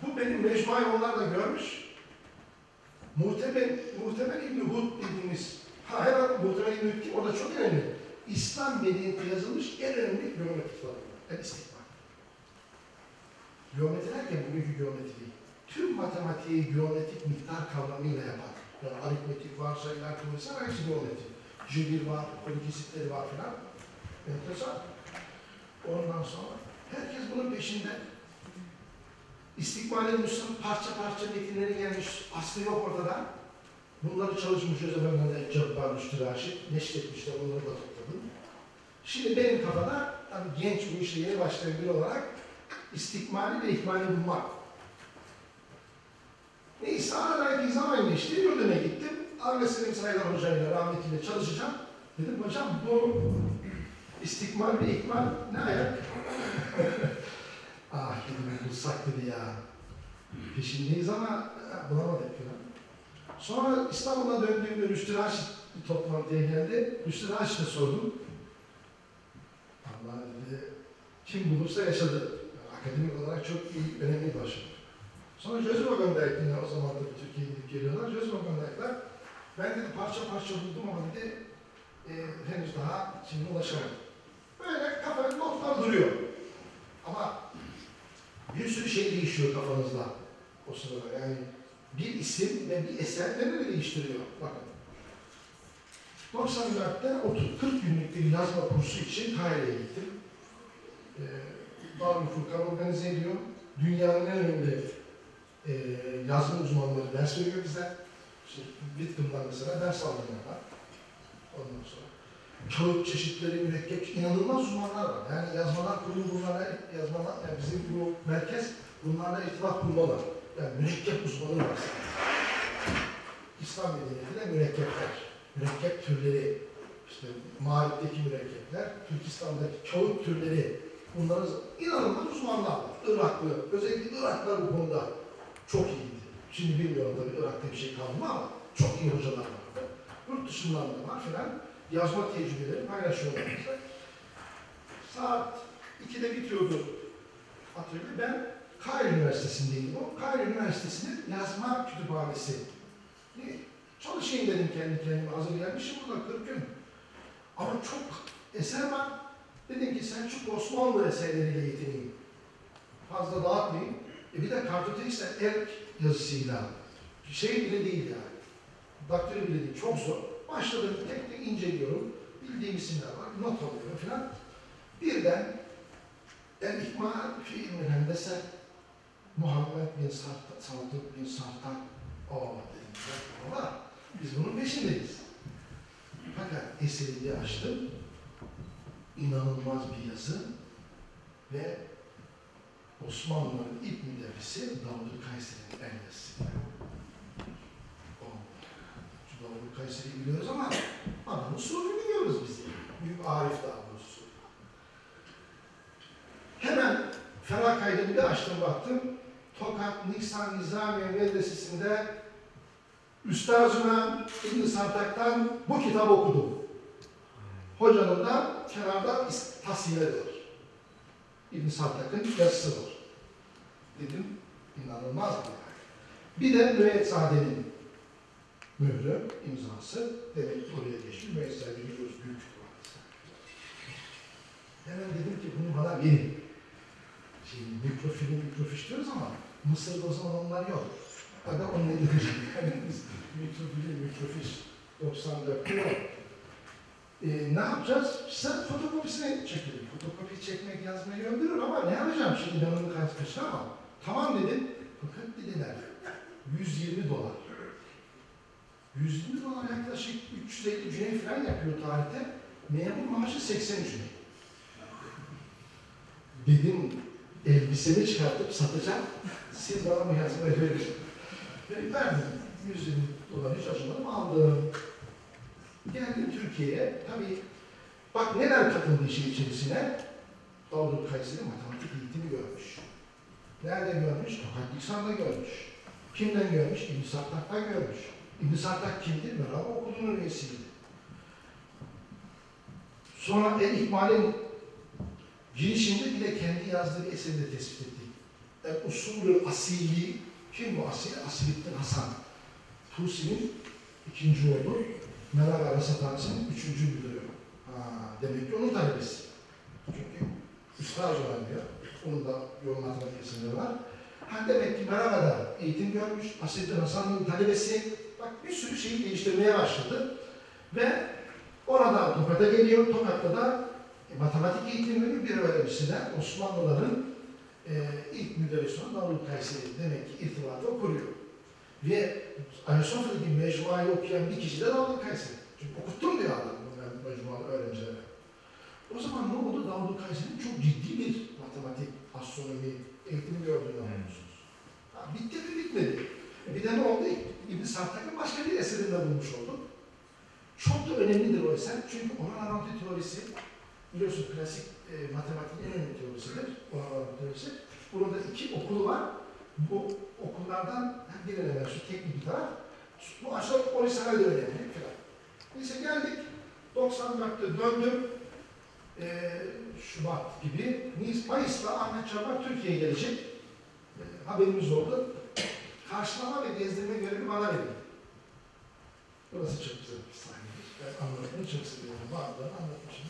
Bu benim mecmuayı onlar da görmüş. Muhtemel, muhtemel İbn-i Hud dediğimiz, ha hemen muhtemel İbn-i Hud ki o da çok önemli. İslam medeniyeti yazılmış en önemli geometri kitabı. El İstikbal. Geometri derken bugünkü geometri değil. Tüm matematiği geometrik miktar kavramıyla yapan. Yani aritmetik var, sayılar, kuvvetler, hepsi geometri. Cebir var, kolu kesitleri var filan. Enteresan. Ondan sonra herkes bunun peşinde. İstikbalin Müslüman parça parça metinleri gelmiş, aslı yok ortada. Bunları çalışmış Özemen'den Cabbar Rüştü Raşit, neşretmişler, onları da topladım. Şimdi benim kafada, tabii genç bu işe yeni başlayan biri olarak istikmali ve ihmali bulmak. Neyse aradan bir zaman geçti, Yurdun'a gittim. Avni Selim Saylan Hoca'yla rahmetiyle çalışacağım. Dedim hocam bu istikmal ve ihmal ne ayak? ah dedim bulsak dedi ya. Peşindeyiz ama e, bulamadık falan. Sonra İstanbul'a döndüğümde Rüştü Raşit bir toplantıya geldi. Rüştü Raşit'e sordum. Allah dedi, kim bulursa yaşadı. Akademik olarak çok iyi, önemli bir başarı. Sonra Joseph Gönderk yine o zaman da Türkiye'ye geliyorlar. Joseph Gönderk'ler ben dedi parça parça buldum ama dedi e, henüz daha şimdi ulaşamadım. Böyle kafanın notlar duruyor. Ama bir sürü şey değişiyor kafanızda o sırada. Yani bir isim ve bir eser neleri değiştiriyor? Bakın. 94'te 30, 40 günlük bir yazma kursu için Kahire'ye gittim. Ee, Darül Furkan organize ediyor. Dünyanın en önemli e, yazma uzmanları ders veriyor bize. İşte Whitcombe'dan mesela ders alınıyorlar. Ondan sonra kağıt çeşitleri, mürekkep, inanılmaz uzmanlar var. Yani yazmalar kurumu bunlara, yazmalar, yani bizim bu merkez bunlarla irtibat kurmalar. Yani mürekkep uzmanı var. İslam medeniyetinde mürekkepler, mürekkep türleri, işte mağritteki mürekkepler, Türkistan'daki kağıt türleri, bunların inanılmaz uzmanlar var. Iraklı, özellikle Iraklar bu konuda çok iyiydi. Şimdi bilmiyorum tabii Irak'ta bir şey kaldı ama çok iyi hocalar vardı. Yurt dışından da var filan yazma tecrübeleri paylaşıyorlar bize. Saat 2'de bitiyordu atölye. Ben Kahire Üniversitesi'ndeydim. O Kahire Üniversitesi'nin yazma kütüphanesi. Ne? Çalışayım dedim kendi kendime. Hazır gelmişim burada 40 gün. Ama çok eser var. Dedim ki Selçuk Osmanlı eserleriyle yetineyim. Fazla dağıtmayayım. E bir de kartotekste erk yazısıyla şey bile değil yani. Daktilo bile değil. Çok zor. Başladım tek tek inceliyorum. Bildiğim isimler var. Not alıyorum falan. Birden El İkmal fi ilmil hendese Muhammed bin Sartak, Sadık bin Sartak o dedim. Biz bunun peşindeyiz. Fakat eseri bir açtım. İnanılmaz bir yazı ve Osmanlıların ilk müderrisi Davud Kayseri'nin el yazısı. Davud Kayseri'yi biliyoruz ama adamın usulünü biliyoruz biz. Büyük Arif daha doğrusu. Hemen Ferah kaydını bir açtım baktım. Tokat Niksan Nizamiye Medresesi'nde Üstazına İbn Sartak'tan bu kitabı okudum. Hocanın da kenarda is- tasvirleri var. İbn Sartak'ın yazısı var. Dedim inanılmaz yani. Bir de Müezzade'nin mührü, imzası. Demek ki oraya geçmiş. Müezzade biliyoruz büyük kütüphanesi. Hemen dedim ki bunu bana verin. Şimdi mikrofilm, mikrofiş diyoruz ama Mısır'da o zaman onlar yok. Hatta onun ne dedi? Yani biz mikrofilm, mikrofiş 94'te yok. Ee, ne yapacağız? Sen fotokopisini çekelim. Fotokopi çekmek, yazmayı öldürür ama ne yapacağım şimdi ben onu kaç kaçıramam. Tamam dedim. Fakat dediler 120 dolar. 120 dolar yaklaşık 350 cüne falan yapıyor tarihte. Memur maaşı 80 cüne. Dedim elbisemi çıkartıp satacağım. Siz bana bu yazmayı verin. Ve verdim. 120 dolar hiç acımadım aldım. Geldim Türkiye'ye. Tabii bak neler katıldı işin içerisine. Davut Kayseri matematik eğitimi görmüş. Nerede görmüş? Tokat Nisan'da görmüş. Kimden görmüş? İbn Sartak'tan görmüş. İbn Sartak kimdi? Merhaba okulunun üyesiydi. Sonra El İkmal'in girişinde bile kendi yazdığı bir eserde tespit ettik. El Usulü Asili, kim bu asil? Asilittin Hasan. Tusi'nin ikinci oğlu, Meral Arasatansı'nın üçüncü müdürü. Ha, demek ki onun talebesi. Çünkü üstad olan diyor. Onun da yolun eserleri var. Ha demek ki Meral'da eğitim görmüş, Asilittin Hasan'ın talebesi. Bak bir sürü şeyi değiştirmeye başladı. Ve orada Tokat'a geliyor. Tokat'ta da e, matematik eğitimini bir öğrencisi de Osmanlıların e, ilk müderrisi olan Davut Kayseri demek ki irtibatı kuruyor. Ve Ayasofya'daki mecmuayı okuyan bir kişi de Davut Kayseri. Çünkü okuttum diyor adam ben mecmualı öğrencilere. O zaman ne oldu? Davut Kayseri'nin çok ciddi bir matematik, astronomi eğitimi gördüğünü anlıyorsunuz. Ha, bitti mi bitmedi. Bir de ne oldu? İbn Sartak'ın başka bir eserinde bulmuş olduk. Çok da önemlidir o eser. Çünkü oran orantı teorisi biliyorsun klasik e, matematiğin en önemli teorisidir. Oran orantı teorisi. Burada iki okulu var. Bu okullardan birine mensup teknik bir taraf. Bu aşağı polisler de önemli falan. Neyse geldik. 94'te döndüm. E, Şubat gibi. Mayıs, Mayıs'ta Ahmet Çabar Türkiye'ye gelecek. E, haberimiz oldu. Karşılama ve gezdirme görevi bana verildi. Burası çok güzel bir sahnedir. Ben anlatmayı çok seviyorum. Bazılarını anlatmışım.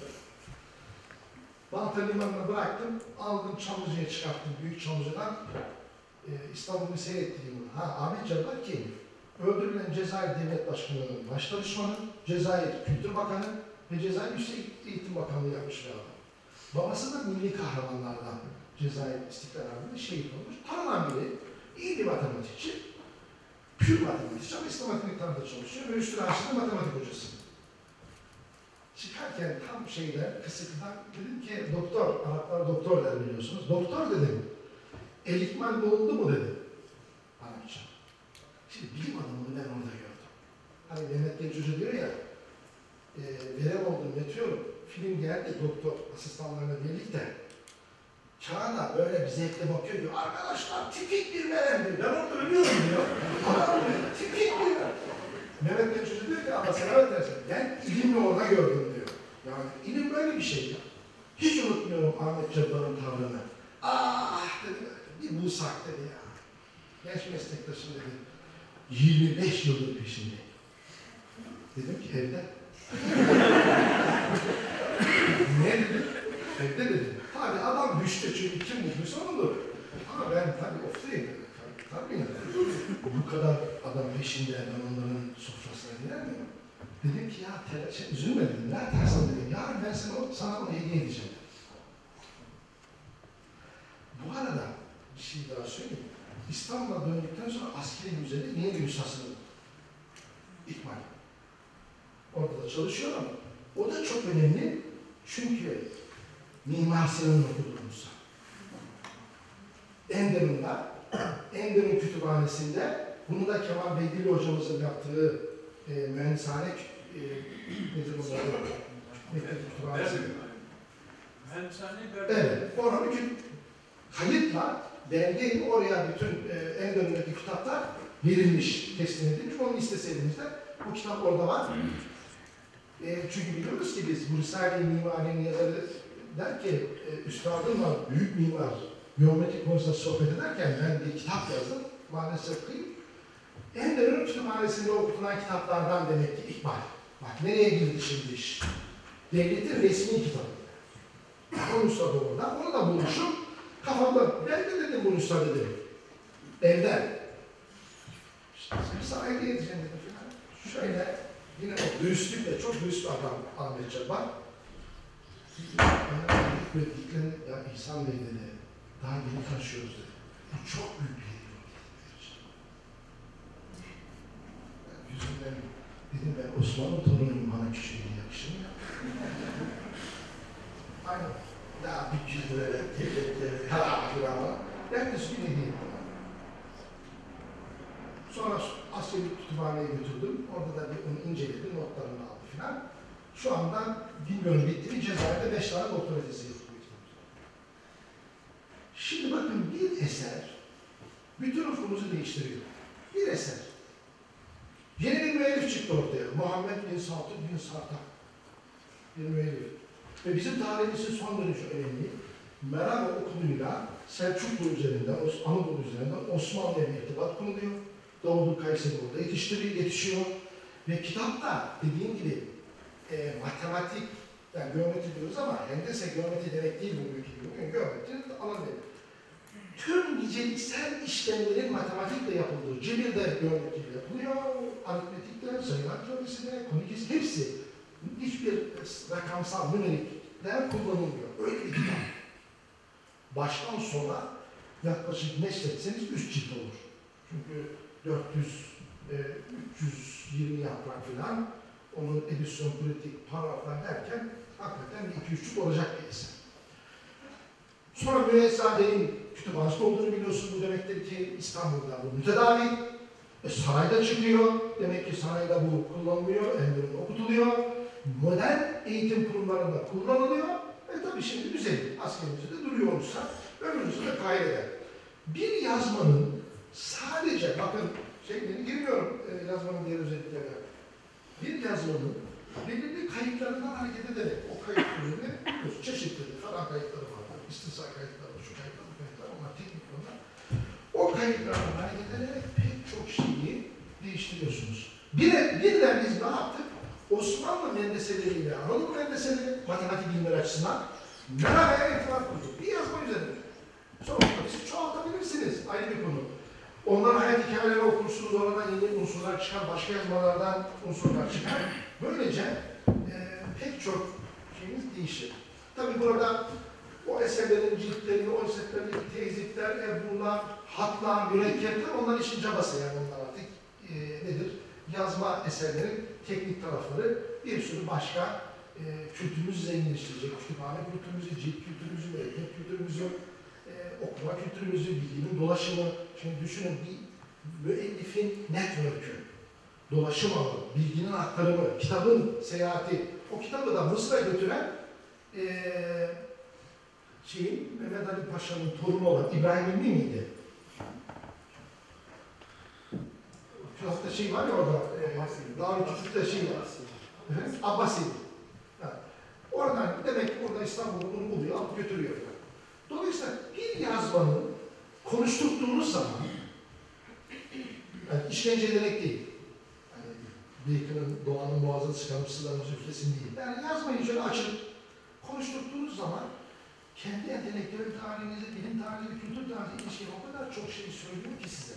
Balta Limanı'na bıraktım. Aldım Çamlıca'ya çıkarttım. Büyük Çamlıca'dan e, İstanbul'u seyrettiğim. Ha Ahmet Cabbar kim? Öldürülen Cezayir Devlet Başkanı'nın baş danışmanı, Cezayir Kültür Bakanı ve Cezayir Yüksek Eğitim Bakanlığı yapmış bir adam. Babası da milli kahramanlardan Cezayir İstiklal Harbi'nde şehit olmuş. Tanınan biri, iyi bir matematikçi, pür matematikçi ama İslam matematiklerinde çalışıyor ve üstüne aşırı matematik hocası. Çıkarken tam şeyde, kısıktan dedim ki doktor, Araplar doktor der biliyorsunuz. Doktor dedim, el ikmal bulundu mu dedi. Arapça. Şimdi bilim adamını ben orada gördüm. Hani Mehmet Genç Hoca diyor ya, e, verem oldum, yatıyorum. Film geldi doktor asistanlarla birlikte. Çağla böyle bir zevkle bakıyor diyor. Arkadaşlar tipik bir verem diyor. Ben orada ölüyorum diyor. Adam tipik bir verem. Mehmet Genç Hoca diyor ki ama sen evet dersin. Ben ilimle orada gördüm diyor. Yani ilim böyle bir şey ya. Hiç unutmuyorum Ahmet Cabbar'ın tavrını. Ah dedi, bir bulsak dedi ya. Genç meslektaşım dedi. 25 yıldır peşinde. Dedim ki evde. ne dedi? Evde dedi. Tabi adam düştü çünkü kim bulduysa onudur. Ama ben tabi oftayım. Tabii ya. Bu kadar adam peşinde ben onların sofrasına girer miyim? Dedim ki ya tela- şey, üzülme dedim. Ne yaparsın dedim. Yarın ben sana, sana onu hediye edeceğim. Bu arada bir şey daha söyleyeyim. İstanbul'a döndükten sonra askeri müzede yeni bir üstasını İkmal. Orada da çalışıyor ama o da çok önemli. Çünkü Mimar Sinan'ın okuduğumuzda. Enderun'da, Enderun Kütüphanesi'nde bunu da Kemal Beydili hocamızın yaptığı e, mühendishane e, nedir bunlar? Mektep kütüphanesi. Evet, bir kü- kayıtla belgeyle oraya bütün e, Enderun'daki kitaplar verilmiş, teslim edilmiş. Onun listesi elimizde. Bu kitap orada var. E, çünkü biliyoruz ki biz bu Risale-i Mimari'nin yazarı der ki, e, üstadımla büyük mimar geometrik konusunda sohbet ederken ben bir kitap yazdım. Maalesef kıyım. Enderun kütüphanesinde okutulan kitaplardan demek ki ikbal. Bak nereye girdi şimdi iş? Devletin resmi kitabı. Onun üstadı orada. Onu da bulmuşum. Kafamda ben de dedim bunu üstad dedim. Evden. İşte sana hediye edeceğim dedim. Şöyle yine o dürüstlükle çok dürüst adam Ahmet Cabbar. Böyle diklen, ya İhsan Bey dedi, daha yeni tanışıyoruz dedi. Bu çok büyük bir dedi. Ben yüzümden dedim ben Osmanlı torunuyum bana hediye yakışır ya? Aynen. Daha bir lira devletlere, para kirama. Ertesi gün hediye. Sonra askeri kütüphaneye götürdüm. Orada da bir onu inceledi, notlarını aldı filan. Şu anda bilmiyorum bitti mi Cezayir'de beş tane doktora tezi yapıyor. bir eser bütün ufkumuzu değiştiriyor. Bir eser. Yeni bir müellif çıktı ortaya. Muhammed bin Saltuk bin Sartak. Bir müellif. Ve bizim tarihimizin son derece önemli. Merhaba okuluyla Selçuklu üzerinden, Anadolu üzerinden Osmanlı'ya bir irtibat kuruluyor. Doğu Kayseri burada yetiştiriyor, yetişiyor. Ve kitapta dediğim gibi e, matematik, yani geometri diyoruz ama hendese geometri demek değil bu ülke. Bugün geometrinin alanı değil. Tüm niceliksel işlemlerin matematikle yapıldığı, cebirde geometriyle yapılıyor, aritmetikte, sayılar teorisinde, konik hepsi hiçbir rakamsal, numerikler kullanılmıyor. Öyle bir kitap. Baştan sona yaklaşık neşretseniz üst cilt olur. Çünkü 400, e, 320 yaprak falan, onun edisyon, politik, paragraflar derken hakikaten bir iki üçlük olacak bir eser. Sonra Müezzade'nin kütüphanesi olduğunu biliyorsun. Bu demektir ki İstanbul'da bu mütedavi. E, sarayda çıkıyor. Demek ki sarayda bu kullanılıyor, emrin okutuluyor. Modern eğitim kurumlarında kullanılıyor. E tabii şimdi güzel, askerimizde de duruyor olursa ömrümüzü de kaybeder. Bir yazmanın sadece, bakın şeyleri girmiyorum e, yazmanın diğer özelliklerine. Bir yazmanın belirli kayıtlarından hareket ederek o kayıt üzerine biliyorsun, çeşitli falan kayıtları var. İstisna kayıtları, şu kayıtlar, bu kayıtlar, onlar teknik konular. O kayıtlardan hareket ederek pek çok şeyi değiştiriyorsunuz. Bir, birden biz ne yaptık? Osmanlı mendeseleriyle Anadolu mendeseleri matematik bilimleri açısından merhabaya irtibat kurduk. Bir yazma üzerine. Sonra siz çoğaltabilirsiniz. Ayrı bir konu. Onların hayat hikayeleri okursunuz, oradan yeni unsurlar çıkar, başka yazmalardan unsurlar çıkar. Böylece e, pek çok şeyimiz değişir. Tabii burada o eserlerin ciltleri, o eserlerin teyzikler, ebrular, hatlar, mürekkepler onların işin cabası yani onlar artık e, nedir? Yazma eserlerin teknik tarafları bir sürü başka e, kültürümüzü zenginleştirecek, kütüphane kültürümüzü, cilt kültürümüzü, mürekkep kültürümüzü, e, okuma kültürümüzü, bilginin dolaşımı. Şimdi düşünün bir müellifin network'ü, dolaşım alanı, bilginin aktarımı, kitabın seyahati, o kitabı da Mısır'a götüren e, şeyin Mehmet Ali Paşa'nın torunu olan İbrahim İlmi miydi? Şurada şey var ya orada, e, daha küçükte şey var. Evet, Abbasi. Ha. Oradan demek ki orada İstanbul'u buluyor, alıp götürüyor. Dolayısıyla bir yazmanın konuşturduğunuz zaman yani işkence ederek değil. Yani Bacon'ın doğanın boğazını çıkarıp sızlarımızı üflesin değil. Yani yazmayı şöyle açıp konuşturduğunuz zaman kendi entelektüel tarihinize, bilim tarihinize, kültür tarihine ilişkin o kadar çok şey söylüyor ki size.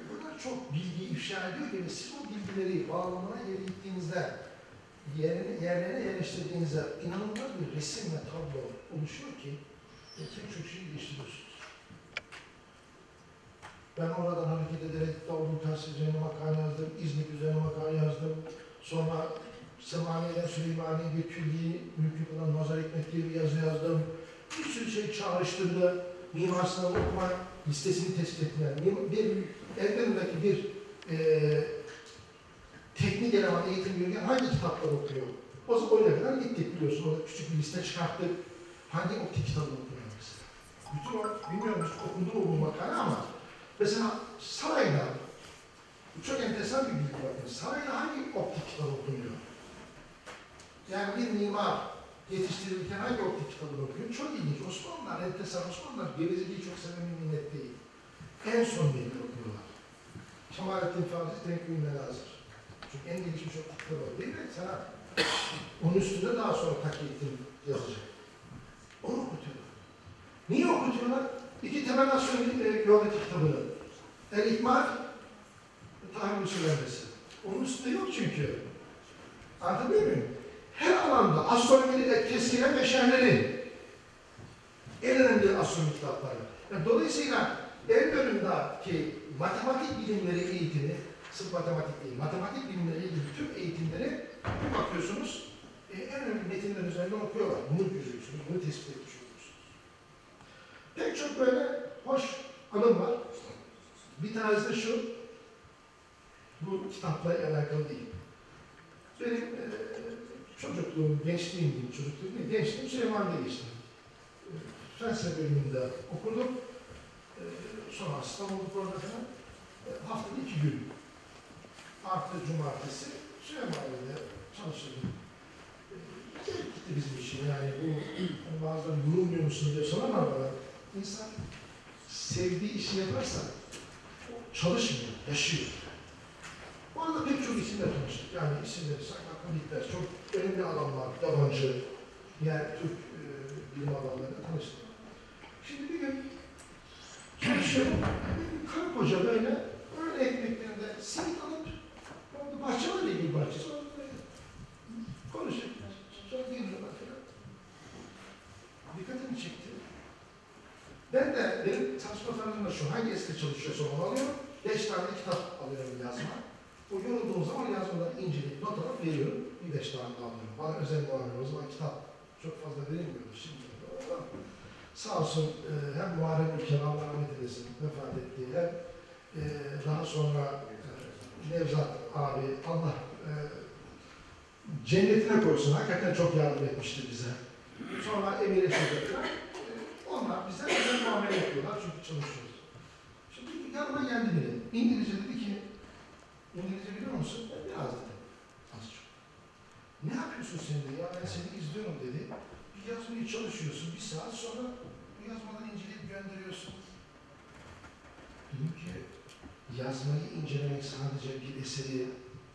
O kadar çok bilgi ifşa ediyor ki siz o bilgileri bağlamına gittiğinizde, yerine, yerlerine yerleştirdiğinizde inanılmaz bir resim ve tablo oluşuyor ki pek çok şeyi değiştiriyorsunuz. Ben oradan hareket ederek Davul Tahsil üzerine makale yazdım, İzmit üzerine makale yazdım. Sonra Semaniye'den Süleymaniye bir külliği mülkü kılan Nazar Hikmet diye bir yazı yazdım. Bir sürü şey çağrıştırdı. Mimar Sinan okuma listesini tespit ettiler. Bir, Erden'deki bir eee teknik eleman eğitim yürürken hangi kitaplar okuyor? O zaman öyle kadar gittik biliyorsun. Orada küçük bir liste çıkarttık. Hangi optik kitabı okuyor mesela? Bütün o, bilmiyorum hiç okundu mu bu makale ama mesela sarayda çok enteresan bir bilgi bakın. Sarayda hangi optik kitap okunuyor? Yani bir mimar yetiştirilirken hangi optik kitabını okuyor? Çok ilginç. Osmanlılar, enteresan Osmanlılar gevezeliği çok seven bir değil. En son bilgi okuyorlar. Kemalettin Fazıl Tenkül'ün hazır. Çünkü en gelişmiş optik kitabı o değil mi? Sana onun üstünde daha sonra taklitini yazacak. Onu okutuyorlar. Niye okutuyorlar? İki temel astronomi e, geometri kitabını. El İkmal, Tahmin Sülemesi. Onun üstünde yok çünkü. Anlatabiliyor muyum? Her alanda astronomide keskilen beşerlerin en önemli astronomi kitapları. Yani dolayısıyla Erdoğan'daki matematik bilimleri eğitimi, sırf matematik değil, matematik bilimleri ilgili tüm eğitimleri bir bakıyorsunuz, e, en önemli metinler üzerinden okuyorlar. Bunu görüyorsunuz, bunu tespit etmiş. Pek çok böyle hoş anım var. Bir tanesi şu, bu kitapla alakalı değil. Benim e, çocukluğum, gençliğim diyeyim, çocukluğum değil, gençliğim Süleyman'da geçti. E, bölümünde okudum. e, son asistan olduk orada falan. E, haftada iki gün. Artı cumartesi Süleymaniye'de çalışırdım. E, gitti bizim için yani bu hani bazen yorulmuyor musun diye soran bana. İnsan sevdiği işi yaparsa çalışmıyor, yaşıyor. Bu arada pek çok isimle tanıştık. Yani isimleri saymakla bitmez. Çok önemli adamlar, yabancı, diğer Türk e, bilim adamlarıyla tanıştık. Şimdi bir gün çalışıyorum. Bir karı koca böyle öğle ekmeklerinde simit alıp orada bahçe var ya bir. Orada böyle konuşuyor. Sonra geliyorlar falan. Dikkatimi çekti. Ben de benim çalışma tarzım da şu. Hangi esnaf çalışıyorsa onu alıyorum. Beş tane kitap alıyorum yazma. O yorulduğum zaman yazmaları inceleyip not alıp veriyorum. Bir beş tane alıyorum. Bana özel muamele. O zaman kitap çok fazla verilmiyordu şimdi. Sağ olsun e, hem Muharrem Ülken Allah rahmet eylesin vefat etti. Hem e, daha sonra e, Nevzat abi Allah e, cennetine koysun. Hakikaten çok yardım etmişti bize. Sonra Emir Eşe'de e, onlar bize özel muamele yapıyorlar çünkü çalışıyoruz. Şimdi yanıma geldi biri. İngilizce dedi ki, İngilizce biliyor musun? Ben biraz dedim. Az çok. Ne yapıyorsun sen dedi. Ya ben seni izliyorum dedi. Bir yazmayı çalışıyorsun. Bir saat sonra bu yazmadan inceleyip gönderiyorsun. Dedim ki yazmayı incelemek sadece bir eseri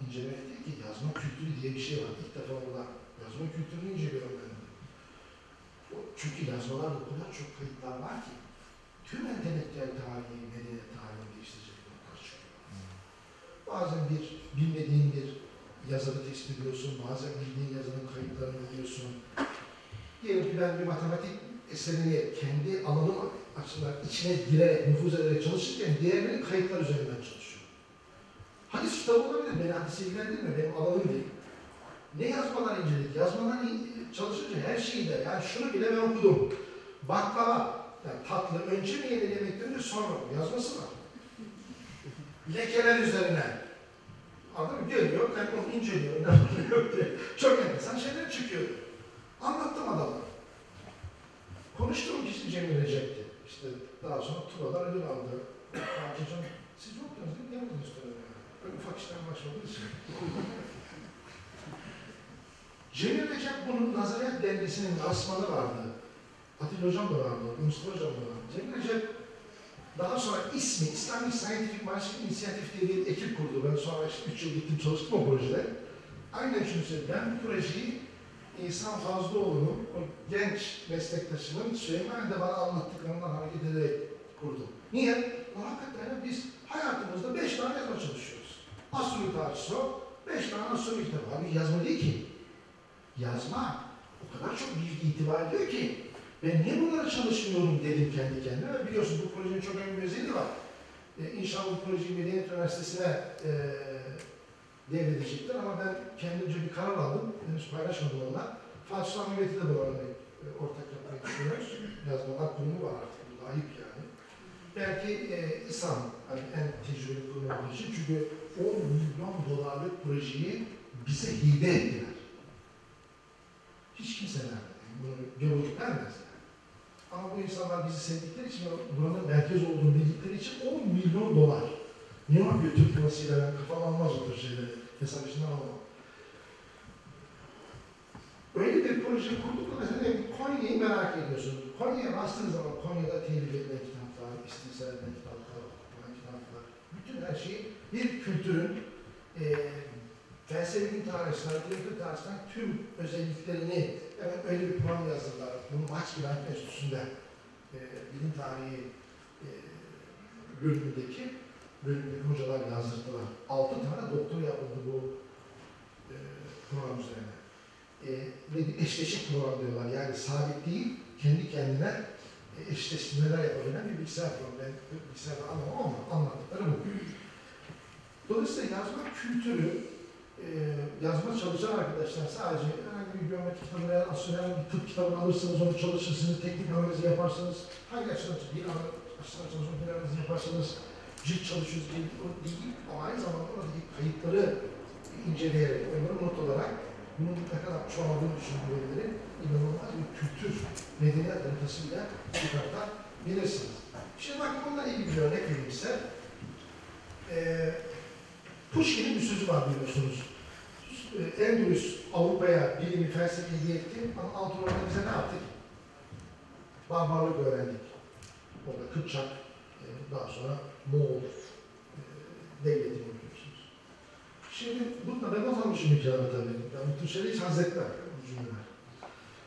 incelemek değil ki yazma kültürü diye bir şey var. İlk defa burada yazma kültürünü inceliyorum ben. Çünkü yazmalarda o kadar çok kayıtlar var ki tüm entelektüel tarihi, medeniyet tarihini değiştirecek noktalar çıkıyor. Bazen bir bilmediğin bir yazarı tespit ediyorsun, bazen bildiğin yazarın kayıtlarını buluyorsun. Diyelim ki ben bir matematik eserini kendi alanım açısından içine girerek, nüfuz ederek çalışırken diğerlerinin kayıtlar üzerinden çalışıyorum. Hadis kitabı olabilir, beni hadis ilgilendirmiyor, benim alanım değil. Ne yazmalar inceledik, yazmalar in- çalışınca her şeyi de, yani şunu bile ben okudum. Baklava, yani tatlı önce mi yenir yemekten önce sonra mı? Yazması var. Lekeler üzerine. Mı? Geliyor, ben onu inceliyor, ne oluyor diye. Çok enteresan şeyler çıkıyor. Anlattım adama. Konuştuğum kişi Cemil Recep'ti. İşte daha sonra Turalar ödül aldı. Hocam, siz yoktunuz değil mi? Yapmadınız töreni. Böyle ufak işler başladığı için. Cemil Recep bunun Nazariyat Dergisi'nin asmanı vardı. Atilla Hocam da vardı, Mustafa Hocam da vardı. Cemil Recep daha sonra ismi Islamic Scientific Marketing Inisiyatif diye bir ekip kurdu. Ben sonra işte 3 yıl gittim çalıştım o projede. Aynen şunu söyleyeyim. Ben bu projeyi İhsan Fazlıoğlu'nun, o genç meslektaşının Süleymaniye'de bana anlattıklarından hareket ederek kurdum. Niye? O hakikaten biz hayatımızda beş tane yazma çalışıyoruz. Astronomi tarihçisi o, beş tane astronomi kitabı. Abi yazma değil ki. Yazma o kadar çok bilgi itibar ediyor ki ben niye bunlara çalışmıyorum dedim kendi kendime. Biliyorsun bu projenin çok önemli bir özelliği var. Ee, inşallah bu projeyi Medeniyet Üniversitesi'ne e, devredecekler ama ben kendimce bir karar aldım. Henüz paylaşmadım onunla. Fatih Sultan Mehmet'i de bu arada e, ortak yapmayı düşünüyoruz. Yazmalar kurumu var artık. Bu da ayıp yani. Belki e, İSAM hani en tecrübeli kurum olduğu için çünkü 10 milyon dolarlık projeyi bize hibe ettiler. Hiç kimse vermedi. Bunu geolojik vermez yani. Ama bu insanlar bizi sevdikleri için, buranın merkez olduğunu bildikleri için 10 milyon dolar. Ne yapıyor Türk lirasıyla ben kafam almaz o şeyleri. Hesap içinden alamam. Öyle bir proje kurduk da mesela Konya'yı merak ediyorsun. Konya'ya bastığın zaman Konya'da telif edilen kitaplar, istisal edilen kitaplar, kitaplar, bütün her şey bir kültürün e, felsefi tarihçiler, kültür tarihçiler tüm özelliklerini evet öyle bir program yazdılar. Bunu Max Planck Enstitüsü'nde e, bilim tarihi e, bölümündeki bölümdeki hocalar yazdırdılar. Altı tane doktor yapıldı bu e, program üzerine. E, ve eşleşik program diyorlar. Yani sabit değil, kendi kendine e, eşleştirmeler yapabilen bir bilgisayar programı. Ben bilgisayarda anlamam ama anlattıkları bu. Dolayısıyla yazma kültürü, e, yazma çalışan arkadaşlar sadece herhangi bir geometri kitabı veya astronomi bir tıp kitabını alırsınız, onu çalışırsınız, teknik analizi yaparsınız. Hangi açıdan bir açıdan çalışan bir analizi yaparsanız cilt çalışıyoruz değil, o değil. Ama aynı zamanda oradaki kayıtları inceleyerek, onları not olarak bunun ne kadar çoğaldığını düşündüğünleri inanılmaz bir kültür, medeniyet haritasıyla çıkartabilirsiniz. Şimdi bakın bununla ilgili bir örnek vereyim size. Ee, Pushkin'in bir sözü var biliyorsunuz. Ee, Endülüs Avrupa'ya bilimi, felsefe hediye etti ama altın orada bize ne yaptık? Barbarlık öğrendik. Orada Kıpçak, e, daha sonra Moğol e, devletini biliyorsunuz. Şimdi bununla ben not almışım bir kağıda tabii. Ben bu tür şeyleri hiç haz etmem. bu cümleler.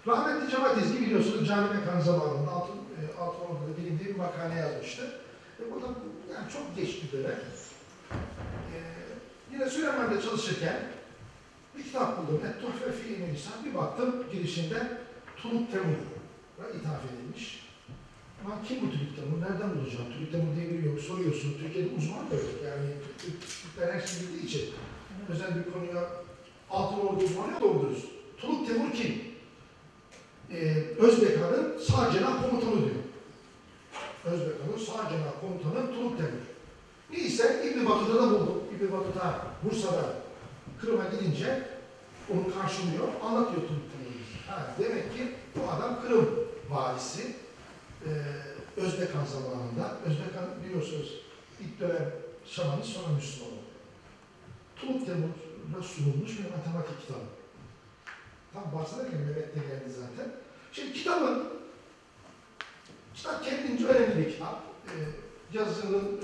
Rahmetli Cemal Ezgi biliyorsunuz Cani Mekan zamanında Altın, e, Altın Ordu'da bilindiği bir makale yazmıştı. E, bu da yani çok geç bir dönem. E, yine Süleyman'da çalışırken bir kitap buldum. Et-Tuhfe fi İlmi Bir baktım girişinde Tulut Temur'a ithaf edilmiş. Ama kim bu Tulut Temur? Nereden bulacağım? Tulut Temur diye biri yok. Soruyorsun. Türkiye'de uzman da yok. Yani Türkler her şey bildiği için özel bir konuya altın ordu uzmanı yok doğru dürüst. Tulut Temur kim? Ee, Özbek Han'ın sağ cenah komutanı diyor. Özbek Han'ın sağ cenah komutanı Tulut Temur. Neyse İbn Battu'da da buldum. İbn Battuta Bursa'da Kırım'a gidince onu karşılıyor, anlatıyor. Ha, demek ki bu adam Kırım valisi. Ee, Özbek Han zamanında. Özbek Han biliyorsunuz ilk dönem şamanist sonra Müslüman oldu. Tulut Temur'a sunulmuş bir matematik kitabı. Tam bahsederken Mehmet geldi zaten. Şimdi kitabın, kitap kendince önemli bir kitap. Ee, yazının,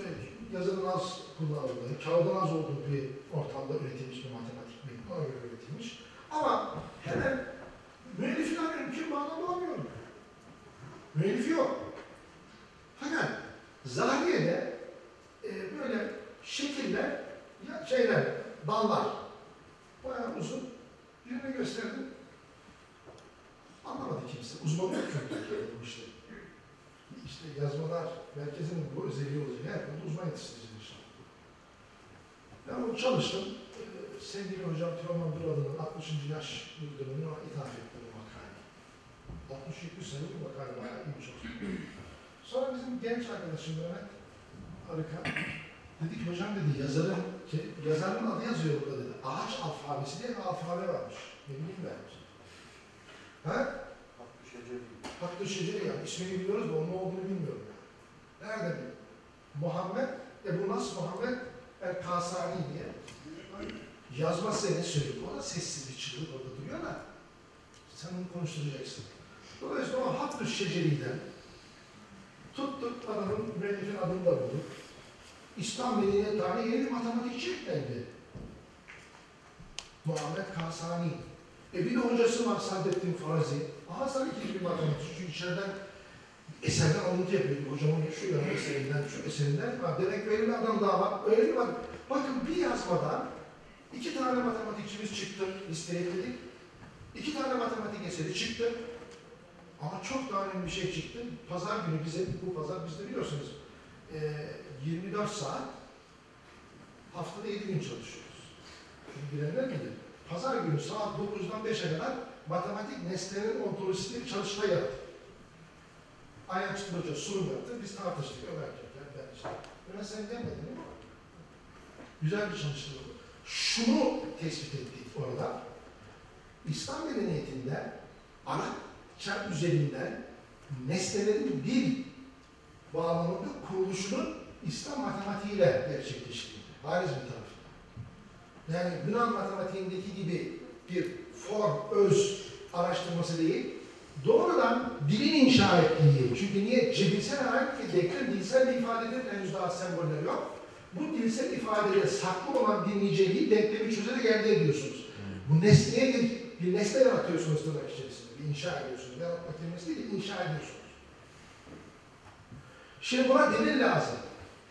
yazının az kullanıldığı, kağıdın az olduğu bir ortamda üretilmiş bir matematik bilim. Ona göre üretilmiş. Ama hemen müellifin arıyorum, kim bana bulamıyorum. Müellifi yok. Fakat Zahiriye'de e, böyle şekiller, ya şeyler, dallar, bayağı uzun. Birine gösterdim. Anlamadı kimse. Uzmanı yok çünkü işte. İşte yazmalar merkezinin bu özelliği olacak. Her konuda uzman yetiştireceğiz inşallah. Ben onu çalıştım. Ee, sevgili hocam Teoman Duralı'nın 60. yaş yıldönümünü ona ithaf ettim bu makaleyi. 60-70 sene bu makale bayağı iyi çok. Sonra bizim genç arkadaşım Mehmet Arıka dedi ki hocam dedi yazarın, şey, yazarın adı yazıyor burada dedi. Ağaç alfabesi diye bir alfabe varmış. Ne bileyim ben. Ha? Hakkı Şeceri yani ismini biliyoruz da onun ne olduğunu bilmiyorum. Yani. Nerede bir? Muhammed, Ebu Nas Muhammed El Kasani diye. Yazma seni söylüyor. O da sessiz bir çığlık orada duruyor da sen onu konuşturacaksın. Dolayısıyla o Hakkı Şeceri'den tuttuk adamın müellifin adını da bulduk. İslam medeniyet tarihi yeni matematikçi eklendi. Muhammed Kasani. E bir de hocası var Saadettin Farazi. Aha sen bir matematikçi. Çünkü içeriden eserden alıntı yapıyor. Hocamın şu yan eserinden, şu eserinden. Demek böyle bir adam daha var. Öyle bak. Bakın bir yazmadan iki tane matematikçimiz çıktı. Listeye ekledik. İki tane matematik eseri çıktı. Ama çok daha önemli bir şey çıktı. Pazar günü bize, bu pazar bizde biliyorsunuz e, 24 saat haftada 7 gün çalışıyoruz. Bilenler bilir. Pazar günü saat 9'dan 5'e kadar matematik nesnenin ontolojisinde bir çalışma yaptı. Ayhan Çıtır Hoca sunum yaptı, biz tartıştık. Ömer Kökler, ben işte. Ömer sen değil mi? Güzel bir çalışma oldu. Şunu tespit ettik orada. İslam medeniyetinde Arapça üzerinden nesnelerin dil bağlamında kuruluşunun İslam matematiğiyle gerçekleştiği. Harizmi tarafından. Yani Yunan matematiğindeki gibi bir form, öz araştırması değil, doğrudan dilin inşa ettiği. Çünkü niye? Cebirsel hareket denklem dilsel bir ifadedir, henüz daha semboller yok. Bu dilsel ifadede saklı olan bir niceliği denklemi çözerek elde ediyorsunuz. Bu nesneye bir, bir nesne yaratıyorsunuz tırnak içerisinde. Bir inşa ediyorsunuz. Yaratma kelimesi değil, inşa ediyorsunuz. Şimdi buna delil lazım.